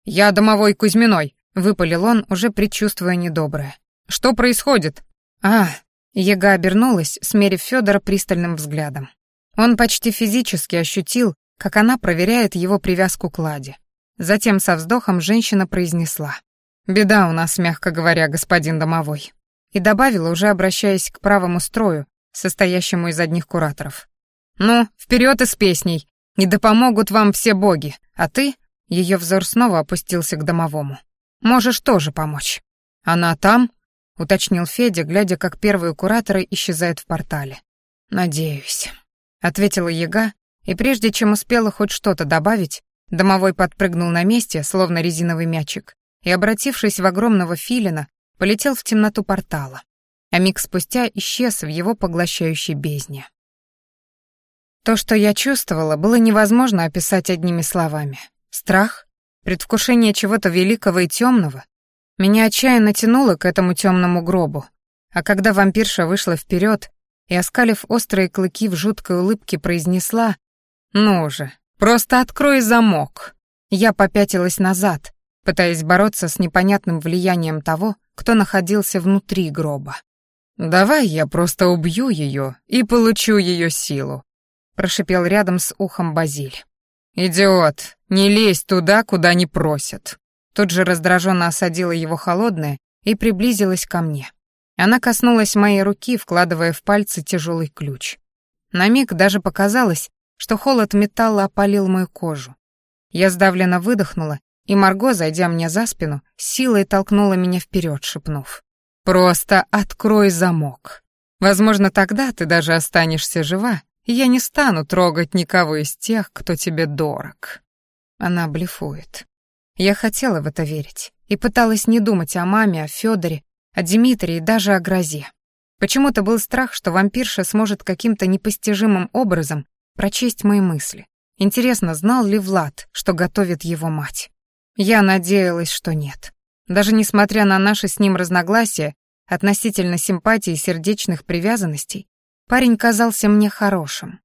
«Я домовой Кузьминой», — выпалил он, уже предчувствуя недоброе. «Что происходит?» «А...» — Ега обернулась, смерив Федора пристальным взглядом. Он почти физически ощутил, как она проверяет его привязку к Ладе. Затем со вздохом женщина произнесла. «Беда у нас, мягко говоря, господин домовой». И добавила, уже обращаясь к правому строю, состоящему из одних кураторов. «Ну, вперед и с песней! Не да помогут вам все боги, а ты...» Ее взор снова опустился к домовому. «Можешь тоже помочь». «Она там?» — уточнил Федя, глядя, как первые кураторы исчезают в портале. «Надеюсь». — ответила яга, и прежде чем успела хоть что-то добавить, домовой подпрыгнул на месте, словно резиновый мячик, и, обратившись в огромного филина, полетел в темноту портала, а миг спустя исчез в его поглощающей бездне. То, что я чувствовала, было невозможно описать одними словами. Страх, предвкушение чего-то великого и темного. Меня отчаянно тянуло к этому темному гробу. А когда вампирша вышла вперед и, оскалив острые клыки в жуткой улыбке, произнесла «Ну же, просто открой замок!» Я попятилась назад, пытаясь бороться с непонятным влиянием того, кто находился внутри гроба. «Давай я просто убью ее и получу ее силу», — прошипел рядом с ухом Базиль. «Идиот, не лезь туда, куда не просят». Тут же раздраженно осадила его холодная и приблизилась ко мне. Она коснулась моей руки, вкладывая в пальцы тяжелый ключ. На миг даже показалось, что холод металла опалил мою кожу. Я сдавленно выдохнула, и Марго, зайдя мне за спину, силой толкнула меня вперед, шепнув. Просто открой замок. Возможно, тогда ты даже останешься жива, и я не стану трогать никого из тех, кто тебе дорог. Она блефует. Я хотела в это верить и пыталась не думать о маме, о Федоре, о Дмитрии и даже о грозе. Почему-то был страх, что вампирша сможет каким-то непостижимым образом прочесть мои мысли. Интересно, знал ли Влад, что готовит его мать? Я надеялась, что нет. Даже несмотря на наши с ним разногласия относительно симпатии и сердечных привязанностей, парень казался мне хорошим.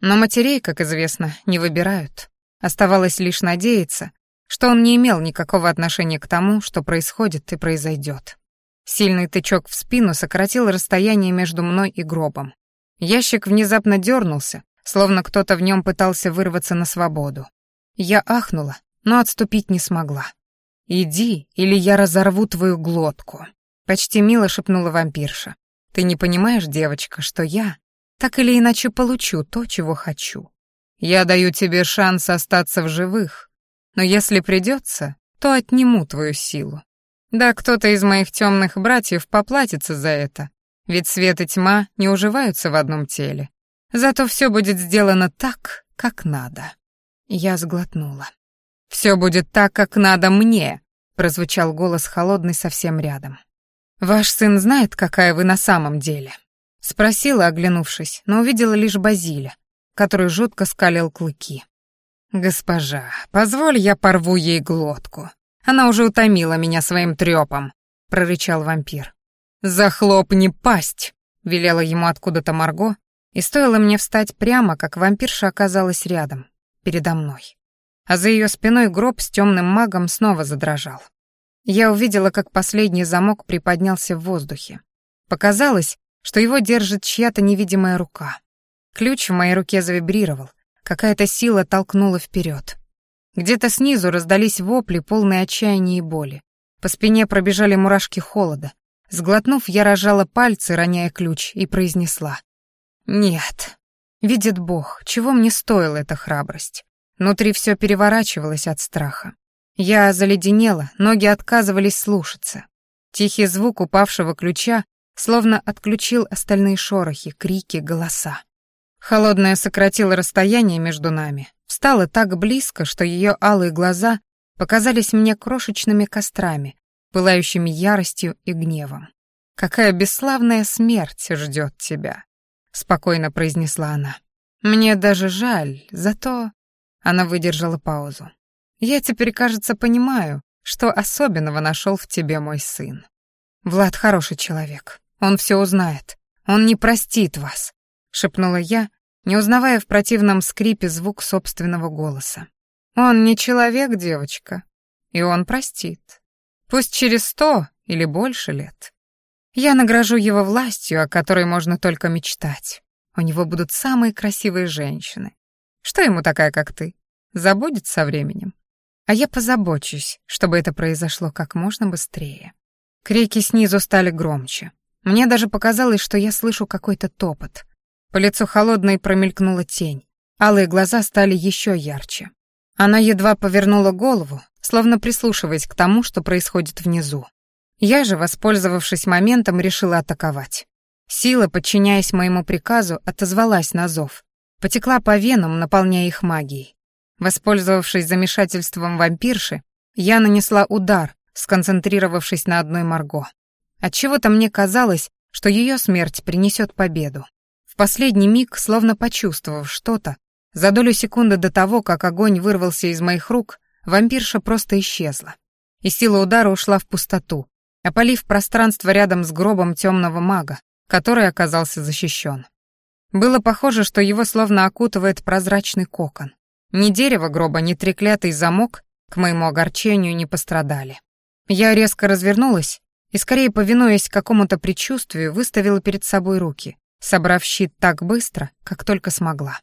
Но матерей, как известно, не выбирают. Оставалось лишь надеяться, что он не имел никакого отношения к тому, что происходит и произойдет. Сильный тычок в спину сократил расстояние между мной и гробом. Ящик внезапно дернулся, словно кто-то в нем пытался вырваться на свободу. Я ахнула, но отступить не смогла. «Иди, или я разорву твою глотку», — почти мило шепнула вампирша. «Ты не понимаешь, девочка, что я так или иначе получу то, чего хочу. Я даю тебе шанс остаться в живых, но если придется, то отниму твою силу. Да, кто-то из моих темных братьев поплатится за это, ведь свет и тьма не уживаются в одном теле. Зато все будет сделано так, как надо». Я сглотнула. «Все будет так, как надо мне», — прозвучал голос холодный совсем рядом. «Ваш сын знает, какая вы на самом деле?» Спросила, оглянувшись, но увидела лишь Базиля, который жутко скалил клыки. «Госпожа, позволь я порву ей глотку. Она уже утомила меня своим трёпом», — прорычал вампир. «Захлопни пасть!» — велела ему откуда-то Марго, и стоило мне встать прямо, как вампирша оказалась рядом, передо мной а за ее спиной гроб с темным магом снова задрожал. Я увидела, как последний замок приподнялся в воздухе. Показалось, что его держит чья-то невидимая рука. Ключ в моей руке завибрировал, какая-то сила толкнула вперед. Где-то снизу раздались вопли, полные отчаяния и боли. По спине пробежали мурашки холода. Сглотнув, я рожала пальцы, роняя ключ, и произнесла. «Нет. Видит Бог, чего мне стоила эта храбрость. Внутри все переворачивалось от страха. Я заледенела, ноги отказывались слушаться. Тихий звук упавшего ключа словно отключил остальные шорохи, крики, голоса. Холодная сократила расстояние между нами, встала так близко, что ее алые глаза показались мне крошечными кострами, пылающими яростью и гневом. «Какая бесславная смерть ждет тебя», — спокойно произнесла она. «Мне даже жаль, зато она выдержала паузу. «Я теперь, кажется, понимаю, что особенного нашел в тебе мой сын. Влад хороший человек. Он все узнает. Он не простит вас», — шепнула я, не узнавая в противном скрипе звук собственного голоса. «Он не человек, девочка, и он простит. Пусть через сто или больше лет. Я награжу его властью, о которой можно только мечтать. У него будут самые красивые женщины, что ему такая, как ты? Забудет со временем. А я позабочусь, чтобы это произошло как можно быстрее. Крики снизу стали громче. Мне даже показалось, что я слышу какой-то топот. По лицу холодной промелькнула тень. Алые глаза стали еще ярче. Она едва повернула голову, словно прислушиваясь к тому, что происходит внизу. Я же, воспользовавшись моментом, решила атаковать. Сила, подчиняясь моему приказу, отозвалась на зов, потекла по венам, наполняя их магией. Воспользовавшись замешательством вампирши, я нанесла удар, сконцентрировавшись на одной Марго. Отчего-то мне казалось, что ее смерть принесет победу. Последний миг, словно почувствовав что-то, за долю секунды до того, как огонь вырвался из моих рук, вампирша просто исчезла. И сила удара ушла в пустоту, опалив пространство рядом с гробом темного мага, который оказался защищен. Было похоже, что его словно окутывает прозрачный кокон. Ни дерево гроба, ни треклятый замок, к моему огорчению, не пострадали. Я резко развернулась и, скорее повинуясь какому-то предчувствию, выставила перед собой руки, собрав щит так быстро, как только смогла.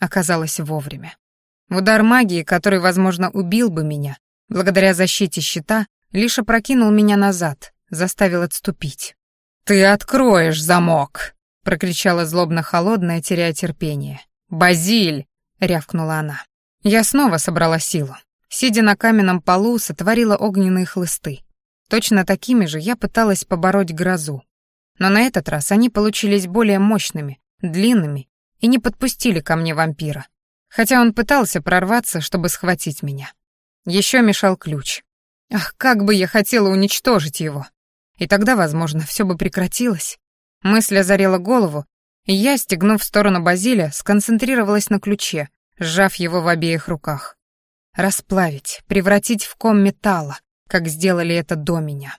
Оказалось вовремя. Удар магии, который, возможно, убил бы меня, благодаря защите щита, лишь опрокинул меня назад, заставил отступить. «Ты откроешь замок!» — прокричала злобно-холодная, теряя терпение. «Базиль!» — рявкнула она. Я снова собрала силу. Сидя на каменном полу, сотворила огненные хлысты. Точно такими же я пыталась побороть грозу. Но на этот раз они получились более мощными, длинными и не подпустили ко мне вампира. Хотя он пытался прорваться, чтобы схватить меня. Еще мешал ключ. Ах, как бы я хотела уничтожить его. И тогда, возможно, все бы прекратилось. Мысль озарила голову, и я, стегнув в сторону Базиля, сконцентрировалась на ключе, сжав его в обеих руках. Расплавить, превратить в ком металла, как сделали это до меня.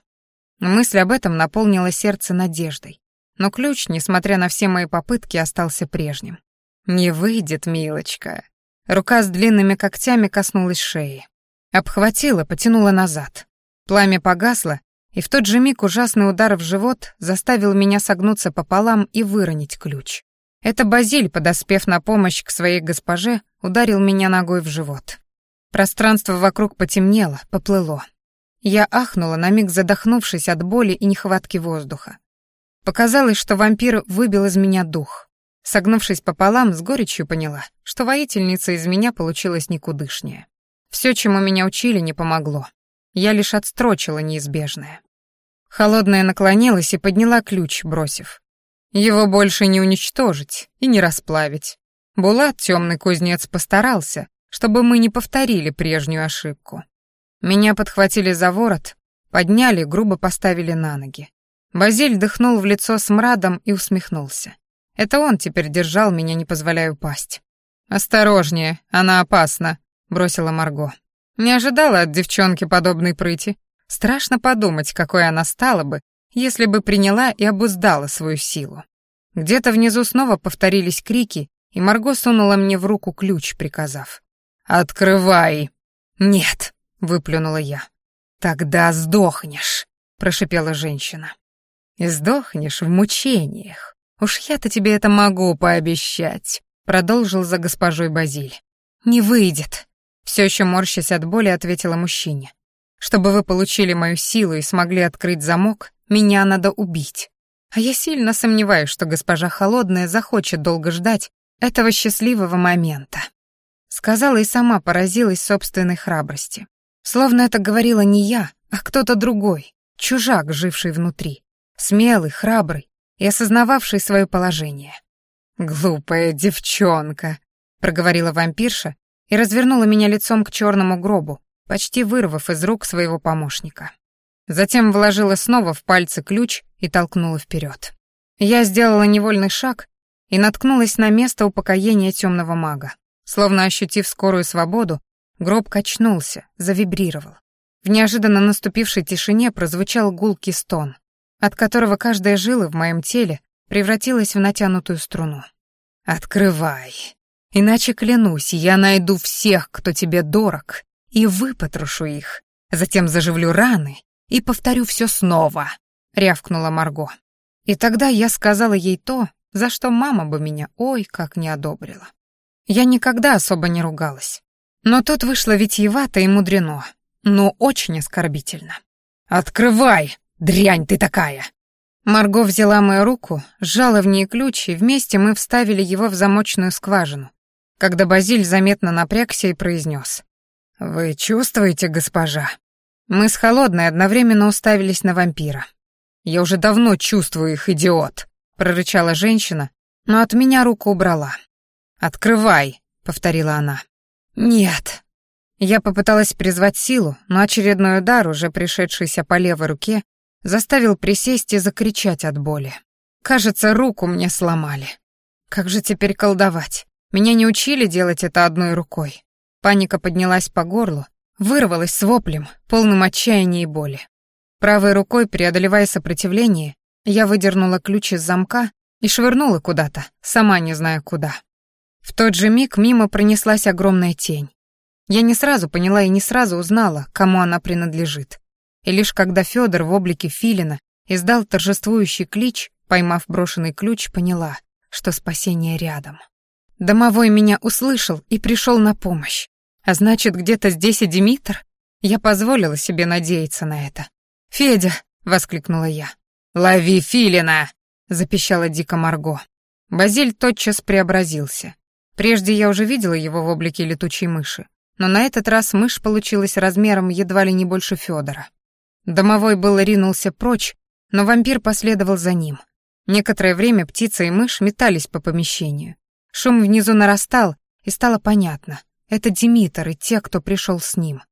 Мысль об этом наполнила сердце надеждой. Но ключ, несмотря на все мои попытки, остался прежним. «Не выйдет, милочка». Рука с длинными когтями коснулась шеи. Обхватила, потянула назад. Пламя погасло, и в тот же миг ужасный удар в живот заставил меня согнуться пополам и выронить ключ. Это Базиль, подоспев на помощь к своей госпоже, ударил меня ногой в живот. Пространство вокруг потемнело, поплыло. Я ахнула, на миг задохнувшись от боли и нехватки воздуха. Показалось, что вампир выбил из меня дух. Согнувшись пополам, с горечью поняла, что воительница из меня получилась никудышнее. Все, чему меня учили, не помогло. Я лишь отстрочила неизбежное. Холодная наклонилась и подняла ключ, бросив. Его больше не уничтожить и не расплавить. Булат, темный кузнец, постарался, чтобы мы не повторили прежнюю ошибку. Меня подхватили за ворот, подняли, грубо поставили на ноги. Базиль дыхнул в лицо смрадом и усмехнулся. Это он теперь держал меня, не позволяя упасть. «Осторожнее, она опасна», — бросила Марго. Не ожидала от девчонки подобной прыти. Страшно подумать, какой она стала бы, если бы приняла и обуздала свою силу. Где-то внизу снова повторились крики, и Марго сунула мне в руку ключ, приказав. «Открывай!» «Нет!» — выплюнула я. «Тогда сдохнешь!» — прошипела женщина. «И сдохнешь в мучениях. Уж я-то тебе это могу пообещать», — продолжил за госпожой Базиль. «Не выйдет», — все еще морщась от боли, ответила мужчине. «Чтобы вы получили мою силу и смогли открыть замок, меня надо убить. А я сильно сомневаюсь, что госпожа Холодная захочет долго ждать этого счастливого момента. Сказала и сама поразилась собственной храбрости. Словно это говорила не я, а кто-то другой, чужак, живший внутри, смелый, храбрый и осознававший свое положение. «Глупая девчонка», — проговорила вампирша и развернула меня лицом к черному гробу, почти вырвав из рук своего помощника. Затем вложила снова в пальцы ключ и толкнула вперед. Я сделала невольный шаг и наткнулась на место упокоения темного мага. Словно ощутив скорую свободу, гроб качнулся, завибрировал. В неожиданно наступившей тишине прозвучал гулкий стон, от которого каждая жила в моем теле превратилась в натянутую струну. «Открывай, иначе, клянусь, я найду всех, кто тебе дорог, и выпотрошу их, затем заживлю раны и повторю все снова», — рявкнула Марго. И тогда я сказала ей то, за что мама бы меня ой как не одобрила. Я никогда особо не ругалась. Но тут вышло витиевато и мудрено, но очень оскорбительно. «Открывай, дрянь ты такая!» Марго взяла мою руку, сжала в ней ключ, и вместе мы вставили его в замочную скважину, когда Базиль заметно напрягся и произнес. «Вы чувствуете, госпожа?» Мы с Холодной одновременно уставились на вампира. «Я уже давно чувствую их, идиот», — прорычала женщина, но от меня руку убрала. «Открывай», — повторила она. «Нет». Я попыталась призвать силу, но очередной удар, уже пришедшийся по левой руке, заставил присесть и закричать от боли. Кажется, руку мне сломали. Как же теперь колдовать? Меня не учили делать это одной рукой. Паника поднялась по горлу, вырвалась с воплем, полным отчаяния и боли. Правой рукой, преодолевая сопротивление, я выдернула ключ из замка и швырнула куда-то, сама не зная куда. В тот же миг мимо пронеслась огромная тень. Я не сразу поняла и не сразу узнала, кому она принадлежит. И лишь когда Федор в облике филина издал торжествующий клич, поймав брошенный ключ, поняла, что спасение рядом. Домовой меня услышал и пришел на помощь. А значит, где-то здесь и Димитр? Я позволила себе надеяться на это. «Федя!» — воскликнула я. «Лови филина!» — запищала дико Марго. Базиль тотчас преобразился. Прежде я уже видела его в облике летучей мыши, но на этот раз мышь получилась размером едва ли не больше Федора. Домовой был ринулся прочь, но вампир последовал за ним. Некоторое время птица и мышь метались по помещению. Шум внизу нарастал, и стало понятно. Это Димитр и те, кто пришел с ним.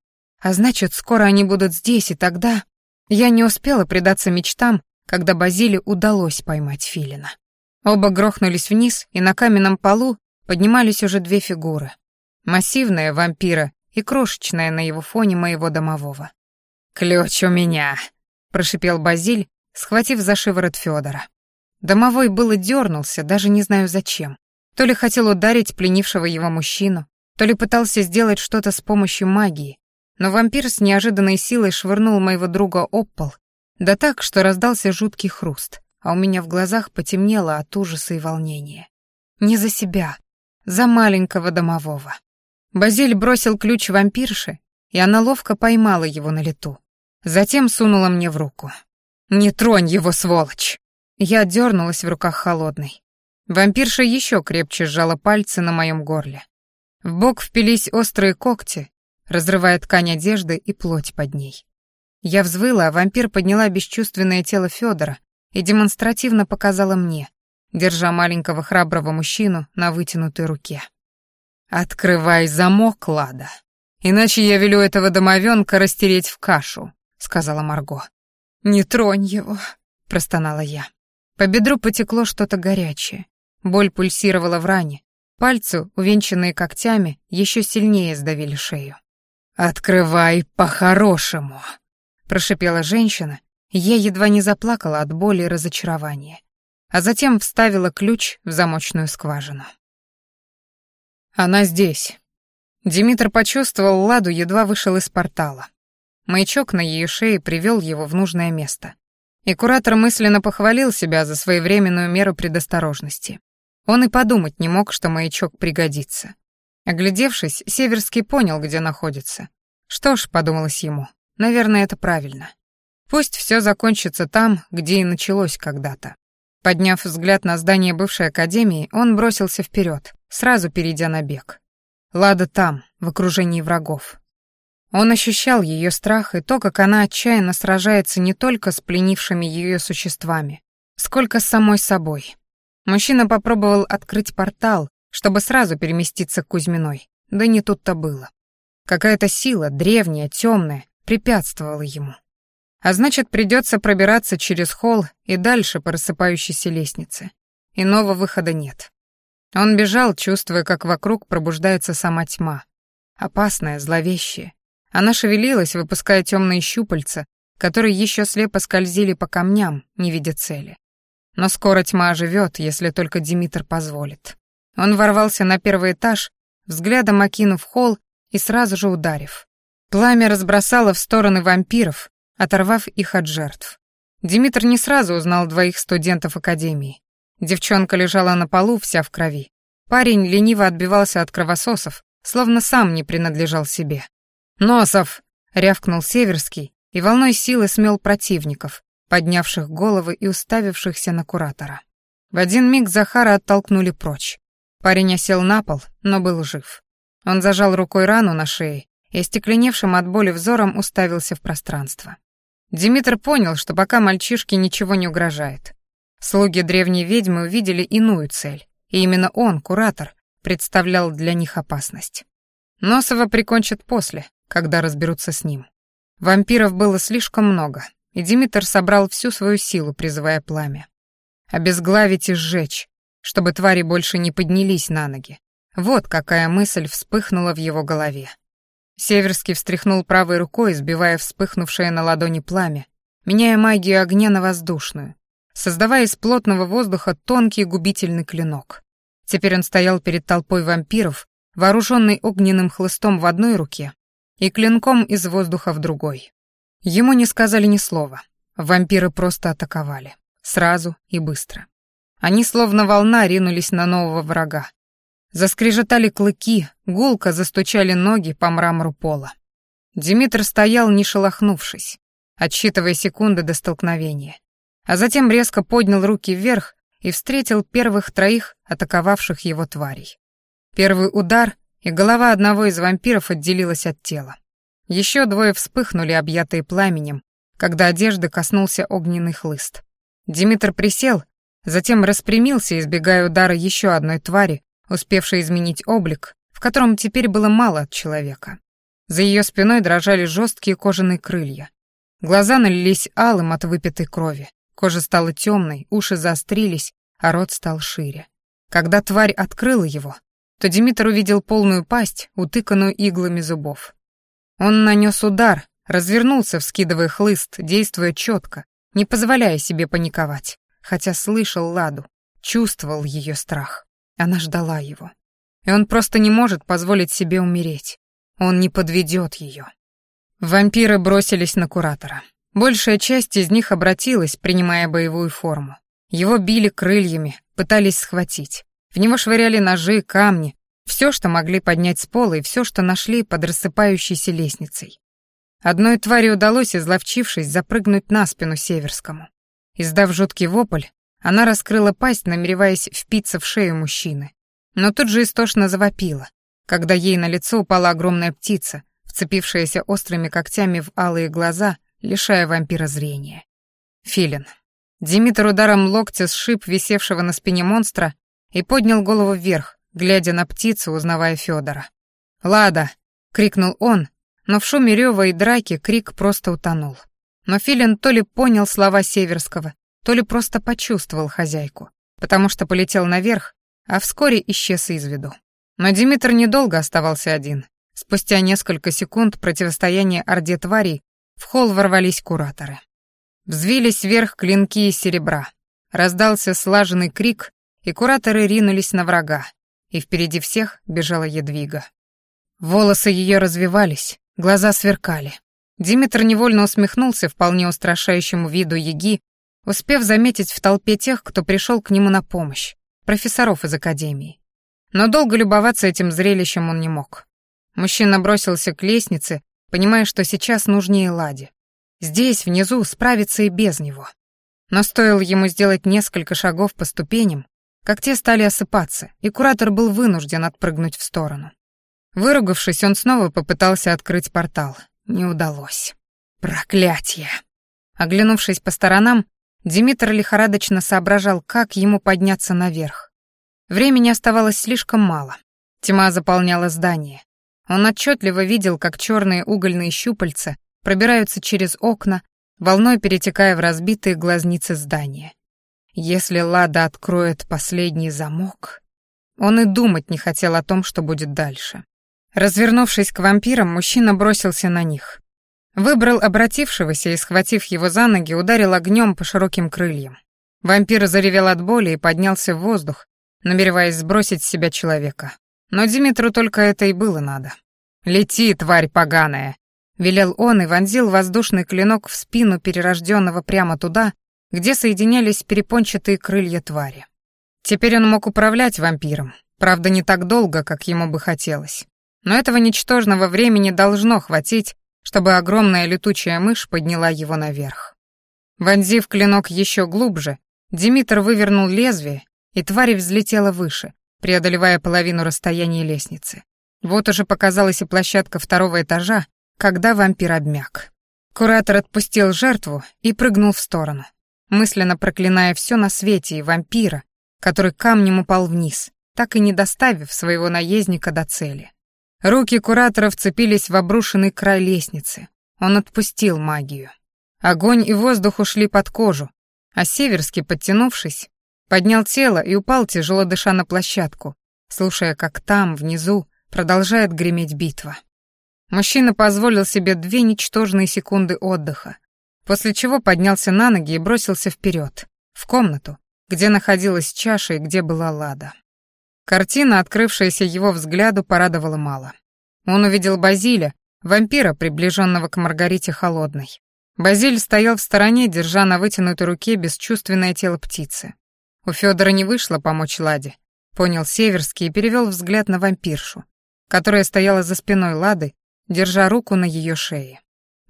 А значит, скоро они будут здесь, и тогда... Я не успела предаться мечтам, когда Базиле удалось поймать филина. Оба грохнулись вниз, и на каменном полу поднимались уже две фигуры. Массивная вампира и крошечная на его фоне моего домового. «Ключ у меня», — прошипел Базиль, схватив за шиворот Федора. Домовой было дернулся, даже не знаю зачем. То ли хотел ударить пленившего его мужчину, то ли пытался сделать что-то с помощью магии, но вампир с неожиданной силой швырнул моего друга об пол, да так, что раздался жуткий хруст, а у меня в глазах потемнело от ужаса и волнения. Не за себя, за маленького домового. Базиль бросил ключ вампирше, и она ловко поймала его на лету. Затем сунула мне в руку. «Не тронь его, сволочь!» Я дернулась в руках холодной. Вампирша еще крепче сжала пальцы на моем горле. В бок впились острые когти, разрывая ткань одежды и плоть под ней. Я взвыла, а вампир подняла бесчувственное тело Федора и демонстративно показала мне, держа маленького храброго мужчину на вытянутой руке. «Открывай замок, Лада, иначе я велю этого домовенка растереть в кашу», — сказала Марго. «Не тронь его», — простонала я. По бедру потекло что-то горячее. Боль пульсировала в ране. Пальцы, увенчанные когтями, еще сильнее сдавили шею. «Открывай по-хорошему», — прошипела женщина, я едва не заплакала от боли и разочарования, а затем вставила ключ в замочную скважину. Она здесь. Димитр почувствовал Ладу, едва вышел из портала. Маячок на ее шее привел его в нужное место. И куратор мысленно похвалил себя за своевременную меру предосторожности. Он и подумать не мог, что маячок пригодится. Оглядевшись, Северский понял, где находится. Что ж, подумалось ему, наверное, это правильно. Пусть все закончится там, где и началось когда-то. Подняв взгляд на здание бывшей академии, он бросился вперед, сразу перейдя на бег. Лада там, в окружении врагов. Он ощущал ее страх и то, как она отчаянно сражается не только с пленившими ее существами, сколько с самой собой. Мужчина попробовал открыть портал, чтобы сразу переместиться к Кузьминой. Да не тут-то было. Какая-то сила, древняя, темная, препятствовала ему. А значит, придется пробираться через холл и дальше по рассыпающейся лестнице. Иного выхода нет. Он бежал, чувствуя, как вокруг пробуждается сама тьма. Опасная, зловещая. Она шевелилась, выпуская темные щупальца, которые еще слепо скользили по камням, не видя цели. Но скоро тьма оживет, если только Димитр позволит. Он ворвался на первый этаж, взглядом окинув холл и сразу же ударив. Пламя разбросало в стороны вампиров, оторвав их от жертв. Димитр не сразу узнал двоих студентов академии. Девчонка лежала на полу, вся в крови. Парень лениво отбивался от кровососов, словно сам не принадлежал себе. «Носов!» — рявкнул Северский и волной силы смел противников, поднявших головы и уставившихся на куратора. В один миг Захара оттолкнули прочь. Парень осел на пол, но был жив. Он зажал рукой рану на шее и стекленевшим от боли взором уставился в пространство. Димитр понял, что пока мальчишке ничего не угрожает. Слуги древней ведьмы увидели иную цель, и именно он, куратор, представлял для них опасность. Носова прикончат после, когда разберутся с ним. Вампиров было слишком много, и Димитр собрал всю свою силу, призывая пламя. Обезглавить и сжечь, чтобы твари больше не поднялись на ноги. Вот какая мысль вспыхнула в его голове. Северский встряхнул правой рукой, сбивая вспыхнувшее на ладони пламя, меняя магию огня на воздушную, создавая из плотного воздуха тонкий губительный клинок. Теперь он стоял перед толпой вампиров, вооруженный огненным хлыстом в одной руке и клинком из воздуха в другой. Ему не сказали ни слова. Вампиры просто атаковали. Сразу и быстро. Они словно волна ринулись на нового врага. Заскрежетали клыки, гулко застучали ноги по мрамору пола. Димитр стоял, не шелохнувшись, отсчитывая секунды до столкновения, а затем резко поднял руки вверх и встретил первых троих атаковавших его тварей. Первый удар, и голова одного из вампиров отделилась от тела. Еще двое вспыхнули, объятые пламенем, когда одежды коснулся огненный хлыст. Димитр присел, затем распрямился, избегая удара еще одной твари, успевшей изменить облик, в котором теперь было мало от человека. За ее спиной дрожали жесткие кожаные крылья. Глаза налились алым от выпитой крови. Кожа стала темной, уши заострились, а рот стал шире. Когда тварь открыла его, то Димитр увидел полную пасть, утыканную иглами зубов. Он нанес удар, развернулся, вскидывая хлыст, действуя четко, не позволяя себе паниковать, хотя слышал Ладу, чувствовал ее страх. Она ждала его. И он просто не может позволить себе умереть. Он не подведет ее. Вампиры бросились на куратора. Большая часть из них обратилась, принимая боевую форму. Его били крыльями, пытались схватить. В него швыряли ножи, камни, все, что могли поднять с пола и все, что нашли под рассыпающейся лестницей. Одной твари удалось, изловчившись, запрыгнуть на спину Северскому. Издав жуткий вопль, она раскрыла пасть, намереваясь впиться в шею мужчины. Но тут же истошно завопила, когда ей на лицо упала огромная птица, вцепившаяся острыми когтями в алые глаза, лишая вампира зрения. Филин. Димитр ударом локтя сшиб висевшего на спине монстра и поднял голову вверх, глядя на птицу, узнавая Федора. «Лада!» — крикнул он, но в шуме рёва и драки крик просто утонул. Но Филин то ли понял слова Северского, то ли просто почувствовал хозяйку, потому что полетел наверх, а вскоре исчез из виду. Но Димитр недолго оставался один. Спустя несколько секунд противостояния орде тварей в холл ворвались кураторы. Взвились вверх клинки из серебра. Раздался слаженный крик, и кураторы ринулись на врага, и впереди всех бежала Едвига. Волосы ее развивались, глаза сверкали. Димитр невольно усмехнулся вполне устрашающему виду Еги, успев заметить в толпе тех, кто пришел к нему на помощь, профессоров из академии. Но долго любоваться этим зрелищем он не мог. Мужчина бросился к лестнице, понимая, что сейчас нужнее Ладе. Здесь, внизу, справиться и без него. Но стоило ему сделать несколько шагов по ступеням, как те стали осыпаться, и куратор был вынужден отпрыгнуть в сторону. Выругавшись, он снова попытался открыть портал. Не удалось. Проклятье! Оглянувшись по сторонам, Димитр лихорадочно соображал, как ему подняться наверх. Времени оставалось слишком мало. Тьма заполняла здание. Он отчетливо видел, как черные угольные щупальца пробираются через окна, волной перетекая в разбитые глазницы здания. Если Лада откроет последний замок... Он и думать не хотел о том, что будет дальше. Развернувшись к вампирам, мужчина бросился на них. Выбрал обратившегося и, схватив его за ноги, ударил огнем по широким крыльям. Вампир заревел от боли и поднялся в воздух, намереваясь сбросить с себя человека. Но Димитру только это и было надо. «Лети, тварь поганая!» — велел он и вонзил воздушный клинок в спину перерожденного прямо туда, где соединялись перепончатые крылья твари. Теперь он мог управлять вампиром, правда, не так долго, как ему бы хотелось. Но этого ничтожного времени должно хватить, чтобы огромная летучая мышь подняла его наверх. Вонзив клинок еще глубже, Димитр вывернул лезвие, и тварь взлетела выше, преодолевая половину расстояния лестницы. Вот уже показалась и площадка второго этажа, когда вампир обмяк. Куратор отпустил жертву и прыгнул в сторону мысленно проклиная все на свете и вампира, который камнем упал вниз, так и не доставив своего наездника до цели. Руки куратора вцепились в обрушенный край лестницы. Он отпустил магию. Огонь и воздух ушли под кожу, а Северский, подтянувшись, Поднял тело и упал, тяжело дыша на площадку, слушая, как там, внизу, продолжает греметь битва. Мужчина позволил себе две ничтожные секунды отдыха, после чего поднялся на ноги и бросился вперед, в комнату, где находилась чаша и где была Лада. Картина, открывшаяся его взгляду, порадовала мало. Он увидел Базиля, вампира, приближенного к Маргарите Холодной. Базиль стоял в стороне, держа на вытянутой руке бесчувственное тело птицы. У Федора не вышло помочь Ладе, понял Северский и перевел взгляд на вампиршу, которая стояла за спиной Лады, держа руку на ее шее.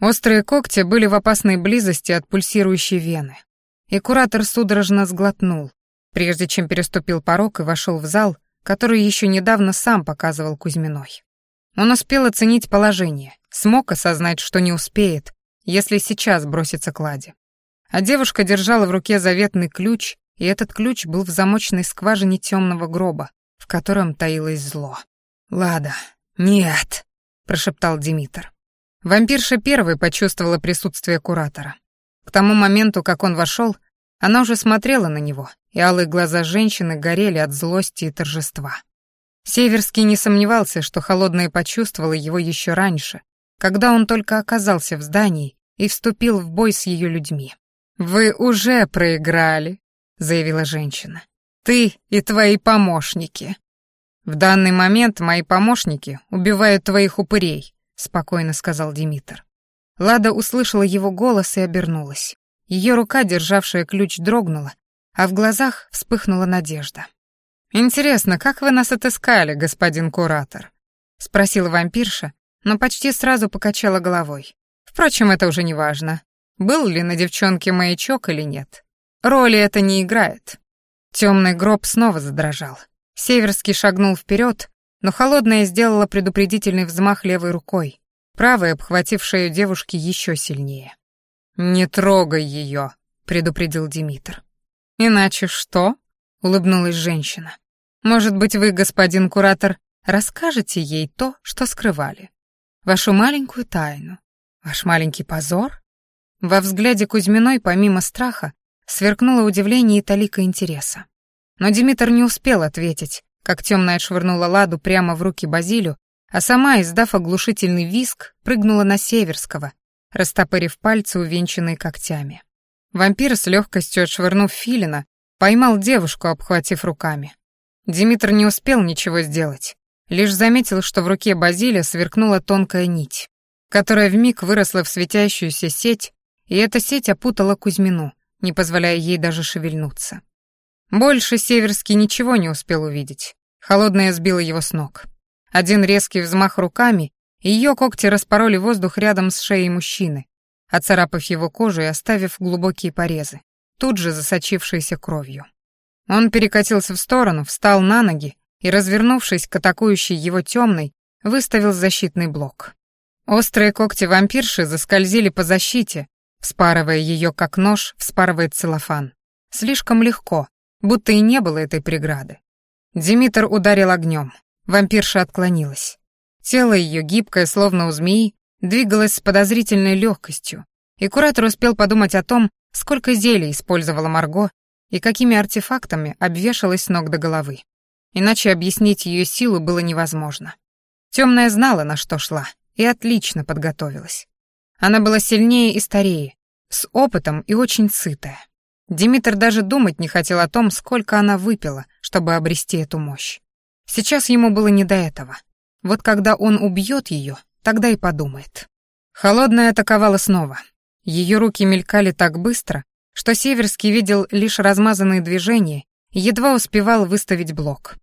Острые когти были в опасной близости от пульсирующей вены. И куратор судорожно сглотнул, прежде чем переступил порог и вошел в зал, который еще недавно сам показывал Кузьминой. Он успел оценить положение, смог осознать, что не успеет, если сейчас бросится к Ладе. А девушка держала в руке заветный ключ и этот ключ был в замочной скважине темного гроба, в котором таилось зло. «Лада, нет!» — прошептал Димитр. Вампирша первой почувствовала присутствие куратора. К тому моменту, как он вошел, она уже смотрела на него, и алые глаза женщины горели от злости и торжества. Северский не сомневался, что Холодная почувствовала его еще раньше, когда он только оказался в здании и вступил в бой с ее людьми. «Вы уже проиграли», — заявила женщина. «Ты и твои помощники». «В данный момент мои помощники убивают твоих упырей», — спокойно сказал Димитр. Лада услышала его голос и обернулась. Ее рука, державшая ключ, дрогнула, а в глазах вспыхнула надежда. «Интересно, как вы нас отыскали, господин куратор?» — спросила вампирша, но почти сразу покачала головой. Впрочем, это уже не важно. Был ли на девчонке маячок или нет. Роли это не играет. Темный гроб снова задрожал. Северский шагнул вперед, но холодная сделала предупредительный взмах левой рукой, правая обхватив шею девушки еще сильнее. «Не трогай ее», — предупредил Димитр. «Иначе что?» — улыбнулась женщина. «Может быть, вы, господин куратор, расскажете ей то, что скрывали? Вашу маленькую тайну, ваш маленький позор?» Во взгляде Кузьминой, помимо страха, Сверкнуло удивление и талика интереса. Но Димитр не успел ответить, как темная отшвырнула ладу прямо в руки Базилю, а сама, издав оглушительный виск, прыгнула на Северского, растопырив пальцы, увенчанные когтями. Вампир с легкостью отшвырнув филина, поймал девушку, обхватив руками. Димитр не успел ничего сделать, лишь заметил, что в руке Базиля сверкнула тонкая нить, которая вмиг выросла в светящуюся сеть, и эта сеть опутала Кузьмину, не позволяя ей даже шевельнуться. Больше Северский ничего не успел увидеть. Холодная сбила его с ног. Один резкий взмах руками, ее когти распороли воздух рядом с шеей мужчины, оцарапав его кожу и оставив глубокие порезы, тут же засочившиеся кровью. Он перекатился в сторону, встал на ноги и, развернувшись к атакующей его темной, выставил защитный блок. Острые когти вампирши заскользили по защите, вспарывая ее как нож вспарывает целлофан. Слишком легко, будто и не было этой преграды. Димитр ударил огнем. Вампирша отклонилась. Тело ее, гибкое, словно у змеи, двигалось с подозрительной легкостью, и куратор успел подумать о том, сколько зелий использовала Марго и какими артефактами обвешалась с ног до головы. Иначе объяснить ее силу было невозможно. Темная знала, на что шла, и отлично подготовилась. Она была сильнее и старее, с опытом и очень сытая. Димитр даже думать не хотел о том, сколько она выпила, чтобы обрести эту мощь. Сейчас ему было не до этого. Вот когда он убьет ее, тогда и подумает. Холодная атаковала снова. Ее руки мелькали так быстро, что Северский видел лишь размазанные движения и едва успевал выставить блок.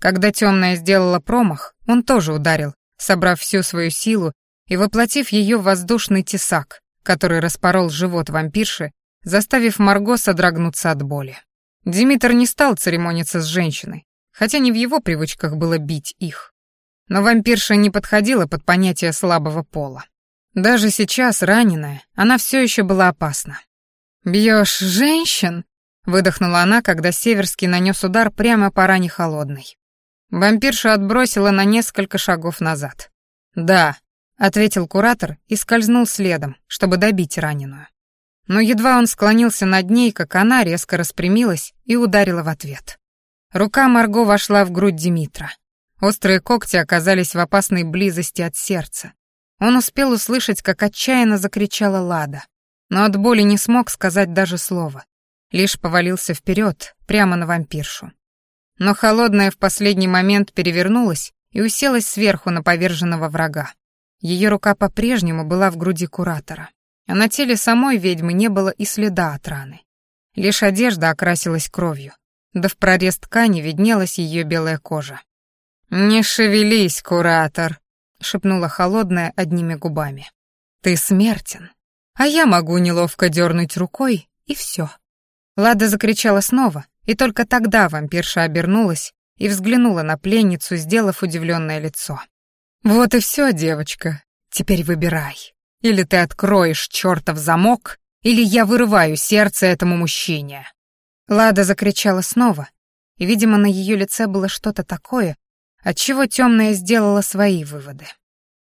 Когда темная сделала промах, он тоже ударил, собрав всю свою силу и воплотив ее в воздушный тесак, который распорол живот вампирши, заставив Марго содрогнуться от боли. Димитр не стал церемониться с женщиной, хотя не в его привычках было бить их. Но вампирша не подходила под понятие слабого пола. Даже сейчас, раненая, она все еще была опасна. «Бьешь женщин?» — выдохнула она, когда Северский нанес удар прямо по ране холодной. Вампирша отбросила на несколько шагов назад. «Да», — ответил куратор и скользнул следом, чтобы добить раненую. Но едва он склонился над ней, как она резко распрямилась и ударила в ответ. Рука Марго вошла в грудь Димитра. Острые когти оказались в опасной близости от сердца. Он успел услышать, как отчаянно закричала Лада, но от боли не смог сказать даже слова. Лишь повалился вперед, прямо на вампиршу. Но холодная в последний момент перевернулась и уселась сверху на поверженного врага. Ее рука по-прежнему была в груди куратора, а на теле самой ведьмы не было и следа от раны. Лишь одежда окрасилась кровью, да в прорез ткани виднелась ее белая кожа. «Не шевелись, куратор», — шепнула холодная одними губами. «Ты смертен, а я могу неловко дернуть рукой, и все». Лада закричала снова, и только тогда вампирша обернулась и взглянула на пленницу, сделав удивленное лицо. «Вот и все, девочка. Теперь выбирай. Или ты откроешь чертов замок, или я вырываю сердце этому мужчине». Лада закричала снова, и, видимо, на ее лице было что-то такое, отчего темная сделала свои выводы.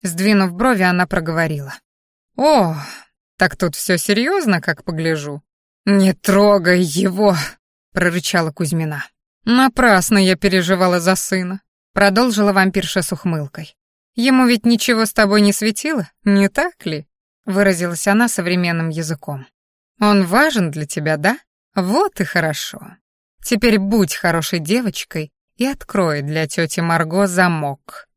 Сдвинув брови, она проговорила. «О, так тут все серьезно, как погляжу». «Не трогай его!» — прорычала Кузьмина. «Напрасно я переживала за сына», — продолжила вампирша с ухмылкой. «Ему ведь ничего с тобой не светило, не так ли?» — выразилась она современным языком. «Он важен для тебя, да? Вот и хорошо. Теперь будь хорошей девочкой и открой для тети Марго замок.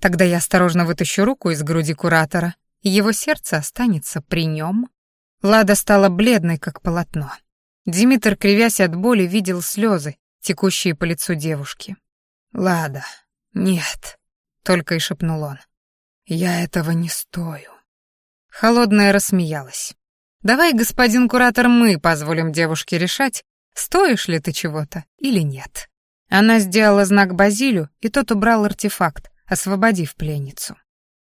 Тогда я осторожно вытащу руку из груди куратора, и его сердце останется при нем». Лада стала бледной, как полотно. Димитр, кривясь от боли, видел слезы, текущие по лицу девушки. «Лада, нет», — только и шепнул он. «Я этого не стою». Холодная рассмеялась. «Давай, господин куратор, мы позволим девушке решать, стоишь ли ты чего-то или нет». Она сделала знак Базилю, и тот убрал артефакт, освободив пленницу.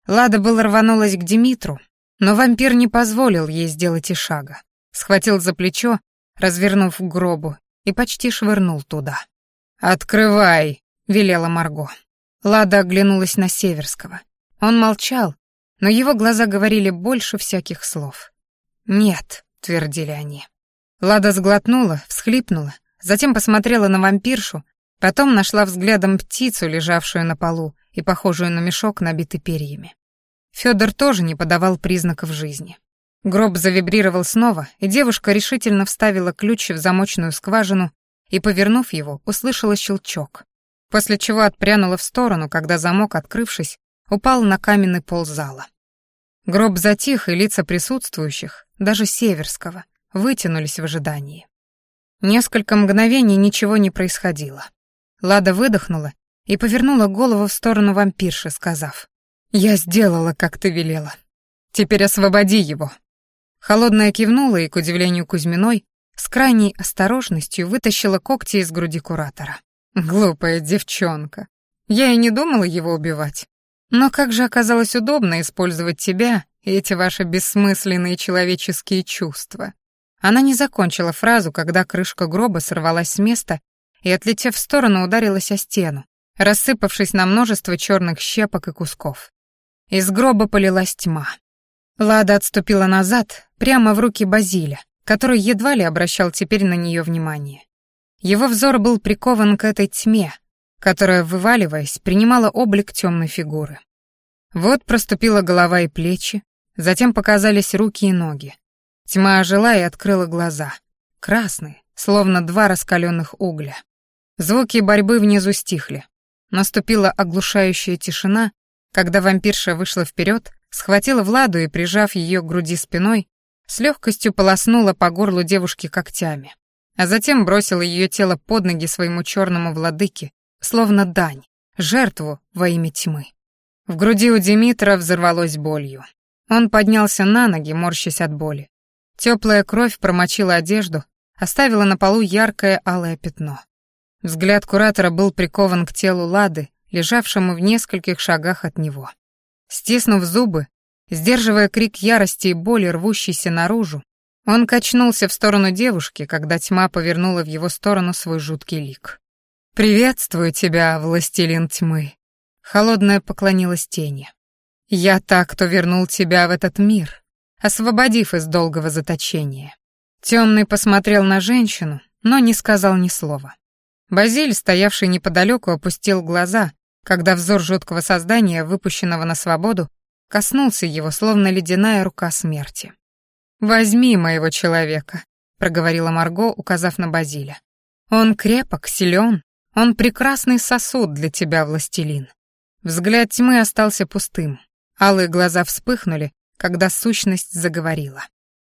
Лада было рванулась к Димитру, но вампир не позволил ей сделать и шага. Схватил за плечо, развернув к гробу, и почти швырнул туда. «Открывай!» — велела Марго. Лада оглянулась на Северского. Он молчал, но его глаза говорили больше всяких слов. «Нет», — твердили они. Лада сглотнула, всхлипнула, затем посмотрела на вампиршу, потом нашла взглядом птицу, лежавшую на полу и похожую на мешок, набитый перьями. Федор тоже не подавал признаков жизни. Гроб завибрировал снова, и девушка решительно вставила ключ в замочную скважину и, повернув его, услышала щелчок, после чего отпрянула в сторону, когда замок, открывшись, упал на каменный пол зала. Гроб затих, и лица присутствующих, даже Северского, вытянулись в ожидании. Несколько мгновений ничего не происходило. Лада выдохнула и повернула голову в сторону вампирши, сказав, «Я сделала, как ты велела. Теперь освободи его». Холодная кивнула и, к удивлению Кузьминой, с крайней осторожностью вытащила когти из груди куратора. «Глупая девчонка. Я и не думала его убивать. Но как же оказалось удобно использовать тебя и эти ваши бессмысленные человеческие чувства». Она не закончила фразу, когда крышка гроба сорвалась с места и, отлетев в сторону, ударилась о стену, рассыпавшись на множество черных щепок и кусков. Из гроба полилась тьма. Лада отступила назад, прямо в руки Базиля, который едва ли обращал теперь на нее внимание. Его взор был прикован к этой тьме, которая, вываливаясь, принимала облик темной фигуры. Вот проступила голова и плечи, затем показались руки и ноги. Тьма ожила и открыла глаза, красные, словно два раскаленных угля. Звуки борьбы внизу стихли. Наступила оглушающая тишина, когда вампирша вышла вперед, схватила Владу и, прижав ее к груди спиной, с легкостью полоснула по горлу девушки когтями, а затем бросила ее тело под ноги своему черному владыке, словно дань, жертву во имя тьмы. В груди у Димитра взорвалось болью. Он поднялся на ноги, морщась от боли. Теплая кровь промочила одежду, оставила на полу яркое алое пятно. Взгляд куратора был прикован к телу Лады, лежавшему в нескольких шагах от него. Стиснув зубы, сдерживая крик ярости и боли, рвущийся наружу, он качнулся в сторону девушки, когда тьма повернула в его сторону свой жуткий лик. «Приветствую тебя, властелин тьмы!» Холодная поклонилась тени. «Я так, кто вернул тебя в этот мир, освободив из долгого заточения. Темный посмотрел на женщину, но не сказал ни слова. Базиль, стоявший неподалеку, опустил глаза, когда взор жуткого создания, выпущенного на свободу, коснулся его, словно ледяная рука смерти. «Возьми моего человека», — проговорила Марго, указав на Базиля. «Он крепок, силен, он прекрасный сосуд для тебя, властелин». Взгляд тьмы остался пустым. Алые глаза вспыхнули, когда сущность заговорила.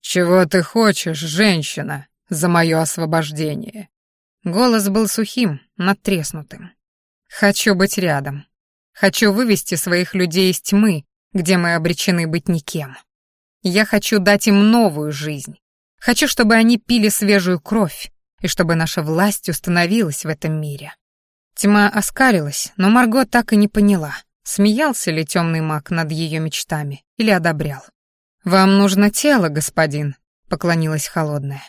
«Чего ты хочешь, женщина, за мое освобождение?» Голос был сухим, надтреснутым. «Хочу быть рядом. Хочу вывести своих людей из тьмы, где мы обречены быть никем. Я хочу дать им новую жизнь. Хочу, чтобы они пили свежую кровь, и чтобы наша власть установилась в этом мире». Тьма оскалилась, но Марго так и не поняла, смеялся ли темный маг над ее мечтами или одобрял. «Вам нужно тело, господин», — поклонилась холодная.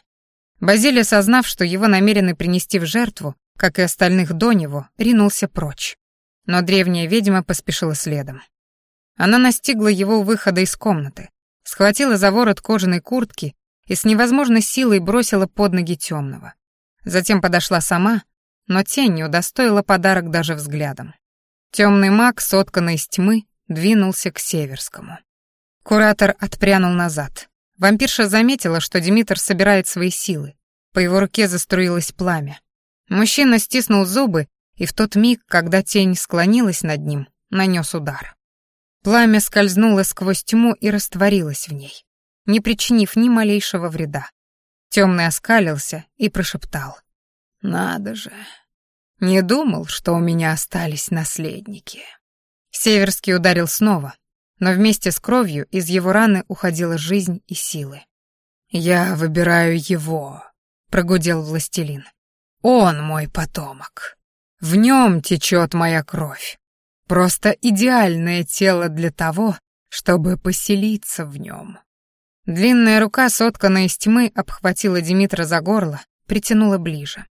Базилий, осознав, что его намерены принести в жертву, как и остальных до него, ринулся прочь. Но древняя ведьма поспешила следом. Она настигла его у выхода из комнаты, схватила за ворот кожаной куртки и с невозможной силой бросила под ноги темного. Затем подошла сама, но тень не удостоила подарок даже взглядом. Темный маг, сотканный из тьмы, двинулся к Северскому. Куратор отпрянул назад. Вампирша заметила, что Димитр собирает свои силы. По его руке заструилось пламя. Мужчина стиснул зубы, и в тот миг, когда тень склонилась над ним, нанес удар. Пламя скользнуло сквозь тьму и растворилось в ней, не причинив ни малейшего вреда. Темный оскалился и прошептал. «Надо же! Не думал, что у меня остались наследники». Северский ударил снова, но вместе с кровью из его раны уходила жизнь и силы. «Я выбираю его», — прогудел властелин. «Он мой потомок. В нем течет моя кровь. Просто идеальное тело для того, чтобы поселиться в нем». Длинная рука, сотканная из тьмы, обхватила Димитра за горло, притянула ближе.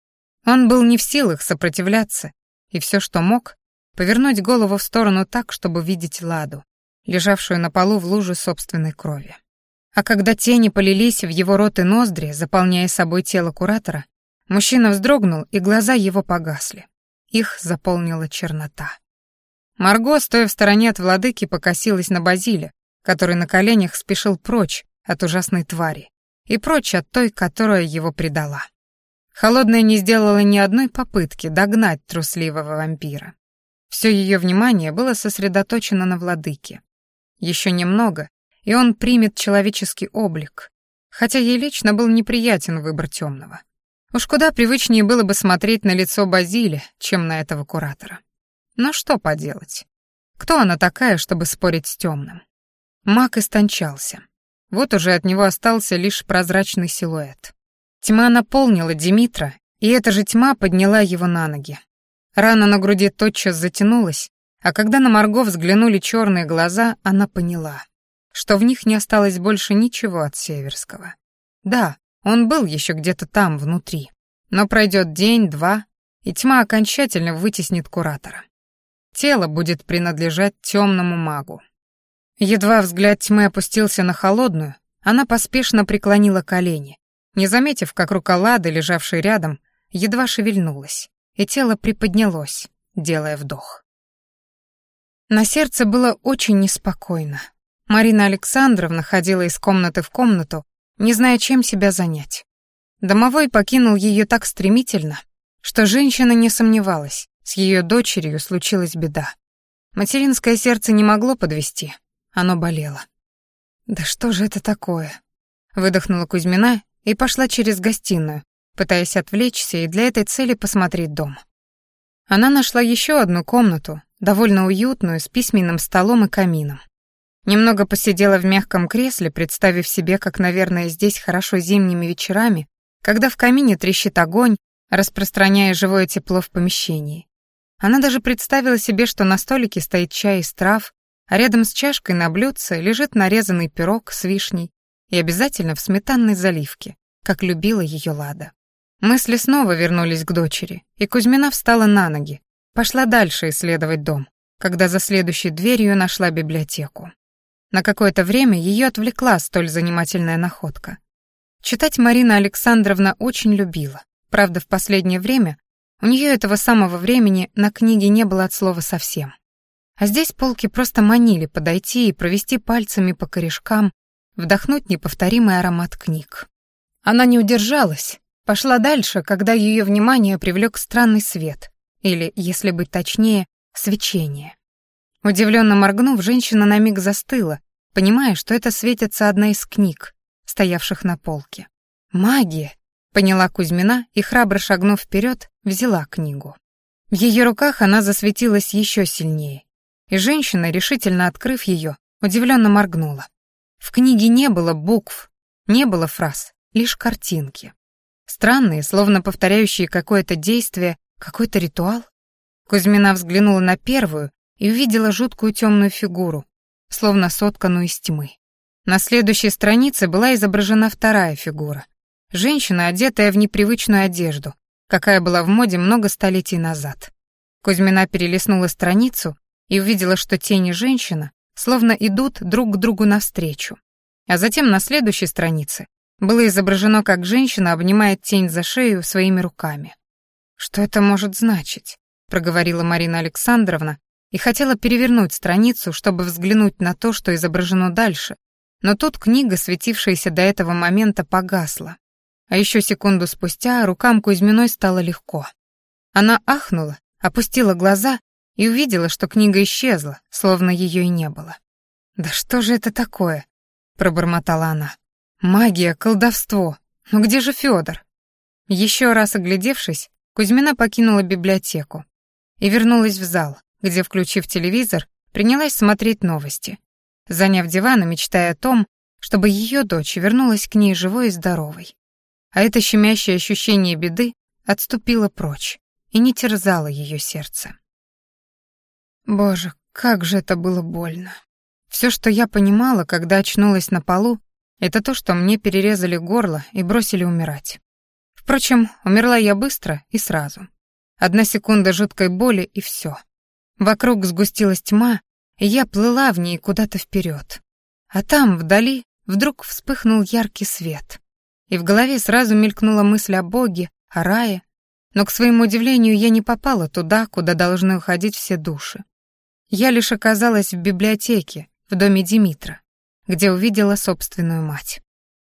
Он был не в силах сопротивляться, и все, что мог, повернуть голову в сторону так, чтобы видеть Ладу, лежавшую на полу в луже собственной крови. А когда тени полились в его рот и ноздри, заполняя собой тело куратора, мужчина вздрогнул, и глаза его погасли. Их заполнила чернота. Марго, стоя в стороне от владыки, покосилась на Базиле, который на коленях спешил прочь от ужасной твари и прочь от той, которая его предала. Холодная не сделала ни одной попытки догнать трусливого вампира. Все ее внимание было сосредоточено на владыке. Еще немного, и он примет человеческий облик, хотя ей лично был неприятен выбор темного. Уж куда привычнее было бы смотреть на лицо Базили, чем на этого куратора. Но что поделать? Кто она такая, чтобы спорить с темным? Маг истончался. Вот уже от него остался лишь прозрачный силуэт. Тьма наполнила Димитра, и эта же тьма подняла его на ноги. Рана на груди тотчас затянулась, а когда на Марго взглянули черные глаза, она поняла, что в них не осталось больше ничего от Северского. Да, он был еще где-то там, внутри. Но пройдет день-два, и тьма окончательно вытеснит куратора. Тело будет принадлежать темному магу. Едва взгляд тьмы опустился на холодную, она поспешно преклонила колени, не заметив, как рука Лады, лежавшей рядом, едва шевельнулась, и тело приподнялось, делая вдох. На сердце было очень неспокойно. Марина Александровна ходила из комнаты в комнату, не зная, чем себя занять. Домовой покинул ее так стремительно, что женщина не сомневалась, с ее дочерью случилась беда. Материнское сердце не могло подвести, оно болело. «Да что же это такое?» Выдохнула Кузьмина и пошла через гостиную, пытаясь отвлечься и для этой цели посмотреть дом. Она нашла еще одну комнату, довольно уютную, с письменным столом и камином. Немного посидела в мягком кресле, представив себе, как, наверное, здесь хорошо зимними вечерами, когда в камине трещит огонь, распространяя живое тепло в помещении. Она даже представила себе, что на столике стоит чай из трав, а рядом с чашкой на блюдце лежит нарезанный пирог с вишней и обязательно в сметанной заливке, как любила ее Лада. Мысли снова вернулись к дочери, и Кузьмина встала на ноги, Пошла дальше исследовать дом, когда за следующей дверью нашла библиотеку. На какое-то время ее отвлекла столь занимательная находка. Читать Марина Александровна очень любила. Правда, в последнее время у нее этого самого времени на книге не было от слова совсем. А здесь полки просто манили подойти и провести пальцами по корешкам, вдохнуть неповторимый аромат книг. Она не удержалась, пошла дальше, когда ее внимание привлек странный свет, или, если быть точнее, свечение. Удивленно моргнув, женщина на миг застыла, понимая, что это светится одна из книг, стоявших на полке. «Магия!» — поняла Кузьмина и, храбро шагнув вперед, взяла книгу. В ее руках она засветилась еще сильнее, и женщина, решительно открыв ее, удивленно моргнула. В книге не было букв, не было фраз, лишь картинки. Странные, словно повторяющие какое-то действие, какой-то ритуал. Кузьмина взглянула на первую и увидела жуткую темную фигуру, словно сотканную из тьмы. На следующей странице была изображена вторая фигура. Женщина, одетая в непривычную одежду, какая была в моде много столетий назад. Кузьмина перелистнула страницу и увидела, что тени женщина словно идут друг к другу навстречу. А затем на следующей странице было изображено, как женщина обнимает тень за шею своими руками. «Что это может значить?» — проговорила Марина Александровна и хотела перевернуть страницу, чтобы взглянуть на то, что изображено дальше, но тут книга, светившаяся до этого момента, погасла. А еще секунду спустя рукам Кузьминой стало легко. Она ахнула, опустила глаза и увидела, что книга исчезла, словно ее и не было. «Да что же это такое?» — пробормотала она. «Магия, колдовство. Ну где же Федор? Еще раз оглядевшись, Кузьмина покинула библиотеку и вернулась в зал, где, включив телевизор, принялась смотреть новости, заняв диван и мечтая о том, чтобы ее дочь вернулась к ней живой и здоровой. А это щемящее ощущение беды отступило прочь и не терзало ее сердце. Боже, как же это было больно. Все, что я понимала, когда очнулась на полу, это то, что мне перерезали горло и бросили умирать. Впрочем, умерла я быстро и сразу. Одна секунда жуткой боли и все. Вокруг сгустилась тьма, и я плыла в ней куда-то вперед. А там, вдали, вдруг вспыхнул яркий свет. И в голове сразу мелькнула мысль о Боге, о рае, но, к своему удивлению, я не попала туда, куда должны уходить все души. Я лишь оказалась в библиотеке, в доме Димитра, где увидела собственную мать.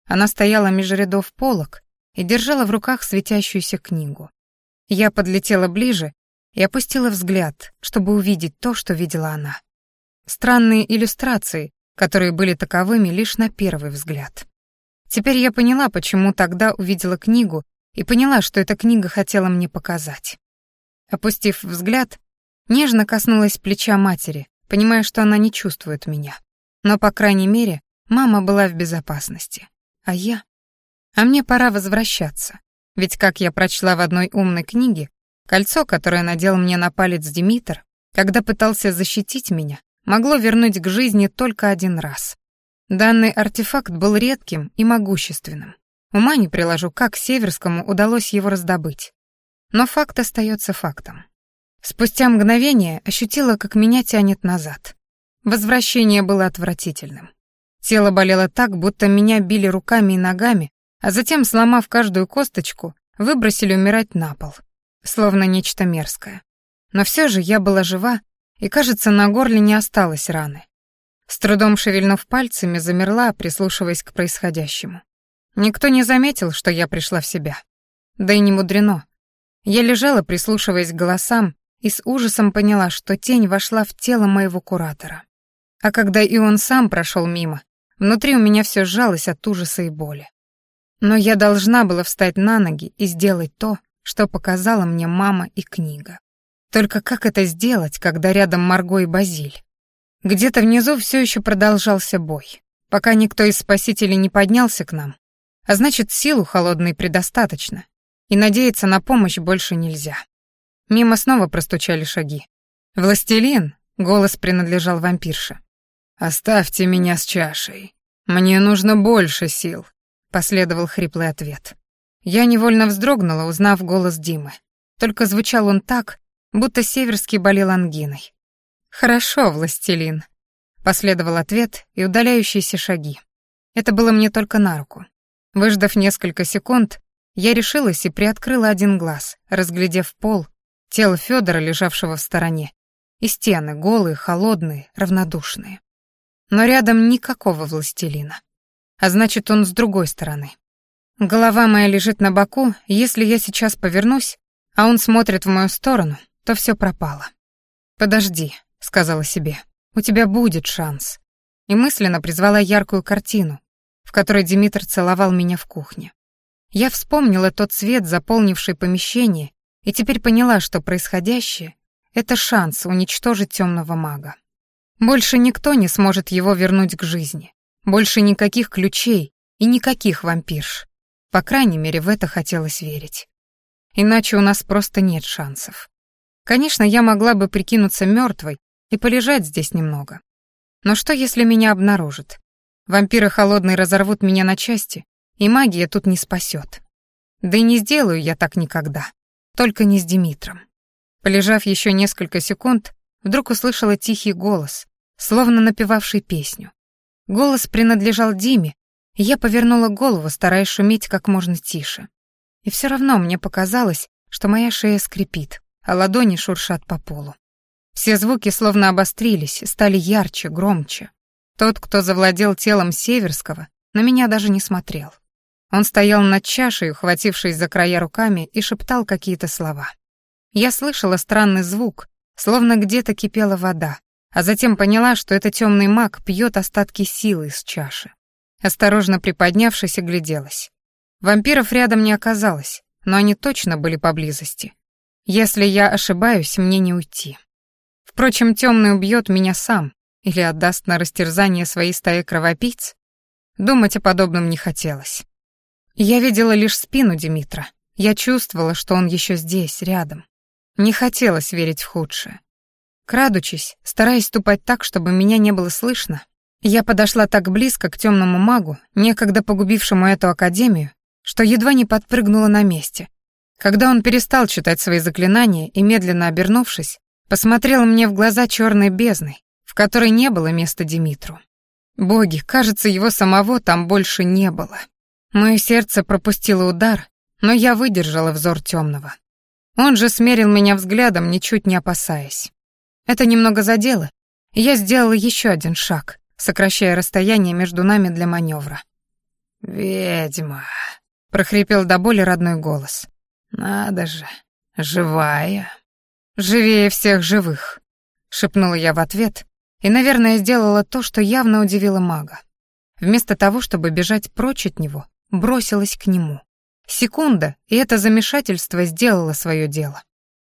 Она стояла меж рядов полок и держала в руках светящуюся книгу. Я подлетела ближе и опустила взгляд, чтобы увидеть то, что видела она. Странные иллюстрации, которые были таковыми лишь на первый взгляд. Теперь я поняла, почему тогда увидела книгу и поняла, что эта книга хотела мне показать. Опустив взгляд, нежно коснулась плеча матери, понимая, что она не чувствует меня. Но, по крайней мере, мама была в безопасности. А я? А мне пора возвращаться. Ведь, как я прочла в одной умной книге, Кольцо, которое надел мне на палец Димитр, когда пытался защитить меня, могло вернуть к жизни только один раз. Данный артефакт был редким и могущественным. Ума не приложу, как Северскому удалось его раздобыть. Но факт остается фактом. Спустя мгновение ощутила, как меня тянет назад. Возвращение было отвратительным. Тело болело так, будто меня били руками и ногами, а затем, сломав каждую косточку, выбросили умирать на пол словно нечто мерзкое. Но все же я была жива, и, кажется, на горле не осталось раны. С трудом шевельнув пальцами, замерла, прислушиваясь к происходящему. Никто не заметил, что я пришла в себя. Да и не мудрено. Я лежала, прислушиваясь к голосам, и с ужасом поняла, что тень вошла в тело моего куратора. А когда и он сам прошел мимо, внутри у меня все сжалось от ужаса и боли. Но я должна была встать на ноги и сделать то, что показала мне мама и книга. Только как это сделать, когда рядом Марго и Базиль? Где-то внизу все еще продолжался бой, пока никто из спасителей не поднялся к нам. А значит, силу холодной предостаточно, и надеяться на помощь больше нельзя. Мимо снова простучали шаги. «Властелин!» — голос принадлежал вампирше. «Оставьте меня с чашей. Мне нужно больше сил», — последовал хриплый ответ. Я невольно вздрогнула, узнав голос Димы. Только звучал он так, будто Северский болел ангиной. «Хорошо, властелин», — последовал ответ и удаляющиеся шаги. Это было мне только на руку. Выждав несколько секунд, я решилась и приоткрыла один глаз, разглядев пол, тело Федора, лежавшего в стороне, и стены, голые, холодные, равнодушные. Но рядом никакого властелина. А значит, он с другой стороны. Голова моя лежит на боку, если я сейчас повернусь, а он смотрит в мою сторону, то все пропало. «Подожди», — сказала себе, — «у тебя будет шанс». И мысленно призвала яркую картину, в которой Димитр целовал меня в кухне. Я вспомнила тот свет, заполнивший помещение, и теперь поняла, что происходящее — это шанс уничтожить темного мага. Больше никто не сможет его вернуть к жизни. Больше никаких ключей и никаких вампирш. По крайней мере, в это хотелось верить. Иначе у нас просто нет шансов. Конечно, я могла бы прикинуться мертвой и полежать здесь немного. Но что, если меня обнаружат? Вампиры холодные разорвут меня на части, и магия тут не спасет. Да и не сделаю я так никогда. Только не с Димитром. Полежав еще несколько секунд, вдруг услышала тихий голос, словно напевавший песню. Голос принадлежал Диме, я повернула голову, стараясь шуметь как можно тише. И все равно мне показалось, что моя шея скрипит, а ладони шуршат по полу. Все звуки словно обострились, стали ярче, громче. Тот, кто завладел телом Северского, на меня даже не смотрел. Он стоял над чашей, ухватившись за края руками, и шептал какие-то слова. Я слышала странный звук, словно где-то кипела вода, а затем поняла, что это темный маг пьет остатки силы из чаши. Осторожно приподнявшись, огляделась. Вампиров рядом не оказалось, но они точно были поблизости. Если я ошибаюсь, мне не уйти. Впрочем, темный убьет меня сам или отдаст на растерзание своей стаи кровопийц. Думать о подобном не хотелось. Я видела лишь спину Димитра. Я чувствовала, что он еще здесь, рядом. Не хотелось верить в худшее. Крадучись, стараясь ступать так, чтобы меня не было слышно, я подошла так близко к темному магу, некогда погубившему эту академию, что едва не подпрыгнула на месте. Когда он перестал читать свои заклинания и, медленно обернувшись, посмотрел мне в глаза черной бездной, в которой не было места Димитру. Боги, кажется, его самого там больше не было. Мое сердце пропустило удар, но я выдержала взор темного. Он же смерил меня взглядом, ничуть не опасаясь. Это немного задело, я сделала еще один шаг, сокращая расстояние между нами для маневра. «Ведьма», — прохрипел до боли родной голос. «Надо же, живая». «Живее всех живых», — шепнула я в ответ, и, наверное, сделала то, что явно удивило мага. Вместо того, чтобы бежать прочь от него, бросилась к нему. Секунда, и это замешательство сделало свое дело.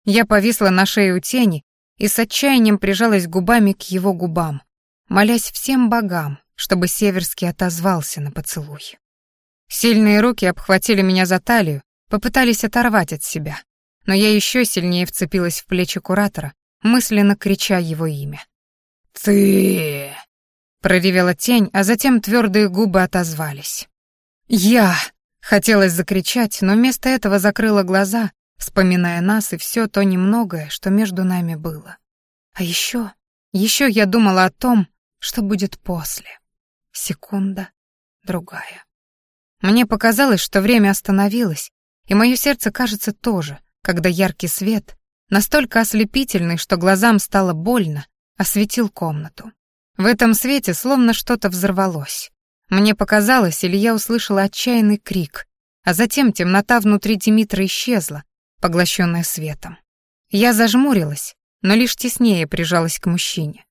Я повисла на шее у тени и с отчаянием прижалась губами к его губам, молясь всем богам, чтобы Северский отозвался на поцелуй. Сильные руки обхватили меня за талию, попытались оторвать от себя, но я еще сильнее вцепилась в плечи куратора, мысленно крича его имя. «Ты...» — проревела тень, а затем твердые губы отозвались. «Я...» — хотелось закричать, но вместо этого закрыла глаза, вспоминая нас и все то немногое, что между нами было. А еще, еще я думала о том, что будет после? Секунда, другая. Мне показалось, что время остановилось, и мое сердце, кажется, тоже, когда яркий свет, настолько ослепительный, что глазам стало больно, осветил комнату. В этом свете словно что-то взорвалось. Мне показалось, или я услышала отчаянный крик, а затем темнота внутри Димитра исчезла, поглощенная светом. Я зажмурилась, но лишь теснее прижалась к мужчине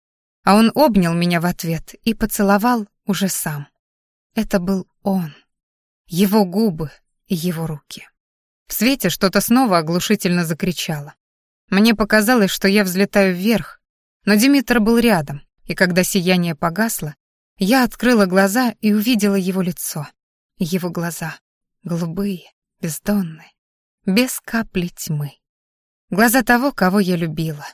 а он обнял меня в ответ и поцеловал уже сам. Это был он, его губы и его руки. В свете что-то снова оглушительно закричало. Мне показалось, что я взлетаю вверх, но Димитр был рядом, и когда сияние погасло, я открыла глаза и увидела его лицо. Его глаза, голубые, бездонные, без капли тьмы. Глаза того, кого я любила.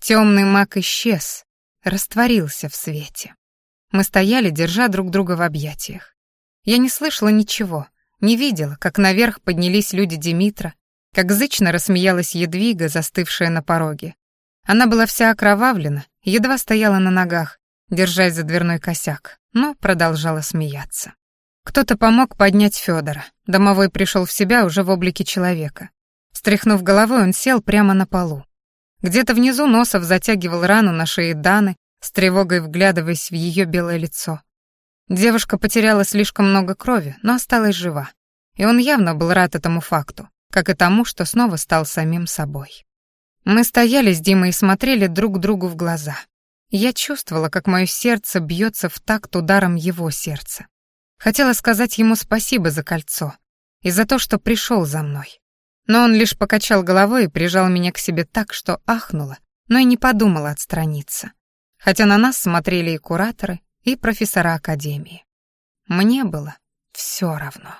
Темный маг исчез, растворился в свете. Мы стояли, держа друг друга в объятиях. Я не слышала ничего, не видела, как наверх поднялись люди Димитра, как зычно рассмеялась Едвига, застывшая на пороге. Она была вся окровавлена, едва стояла на ногах, держась за дверной косяк, но продолжала смеяться. Кто-то помог поднять Федора. Домовой пришел в себя уже в облике человека. Стряхнув головой, он сел прямо на полу. Где-то внизу Носов затягивал рану на шее Даны, с тревогой вглядываясь в ее белое лицо. Девушка потеряла слишком много крови, но осталась жива. И он явно был рад этому факту, как и тому, что снова стал самим собой. Мы стояли с Димой и смотрели друг другу в глаза. Я чувствовала, как мое сердце бьется в такт ударом его сердца. Хотела сказать ему спасибо за кольцо и за то, что пришел за мной. Но он лишь покачал головой и прижал меня к себе так, что ахнула, но и не подумала отстраниться. Хотя на нас смотрели и кураторы, и профессора академии. Мне было все равно.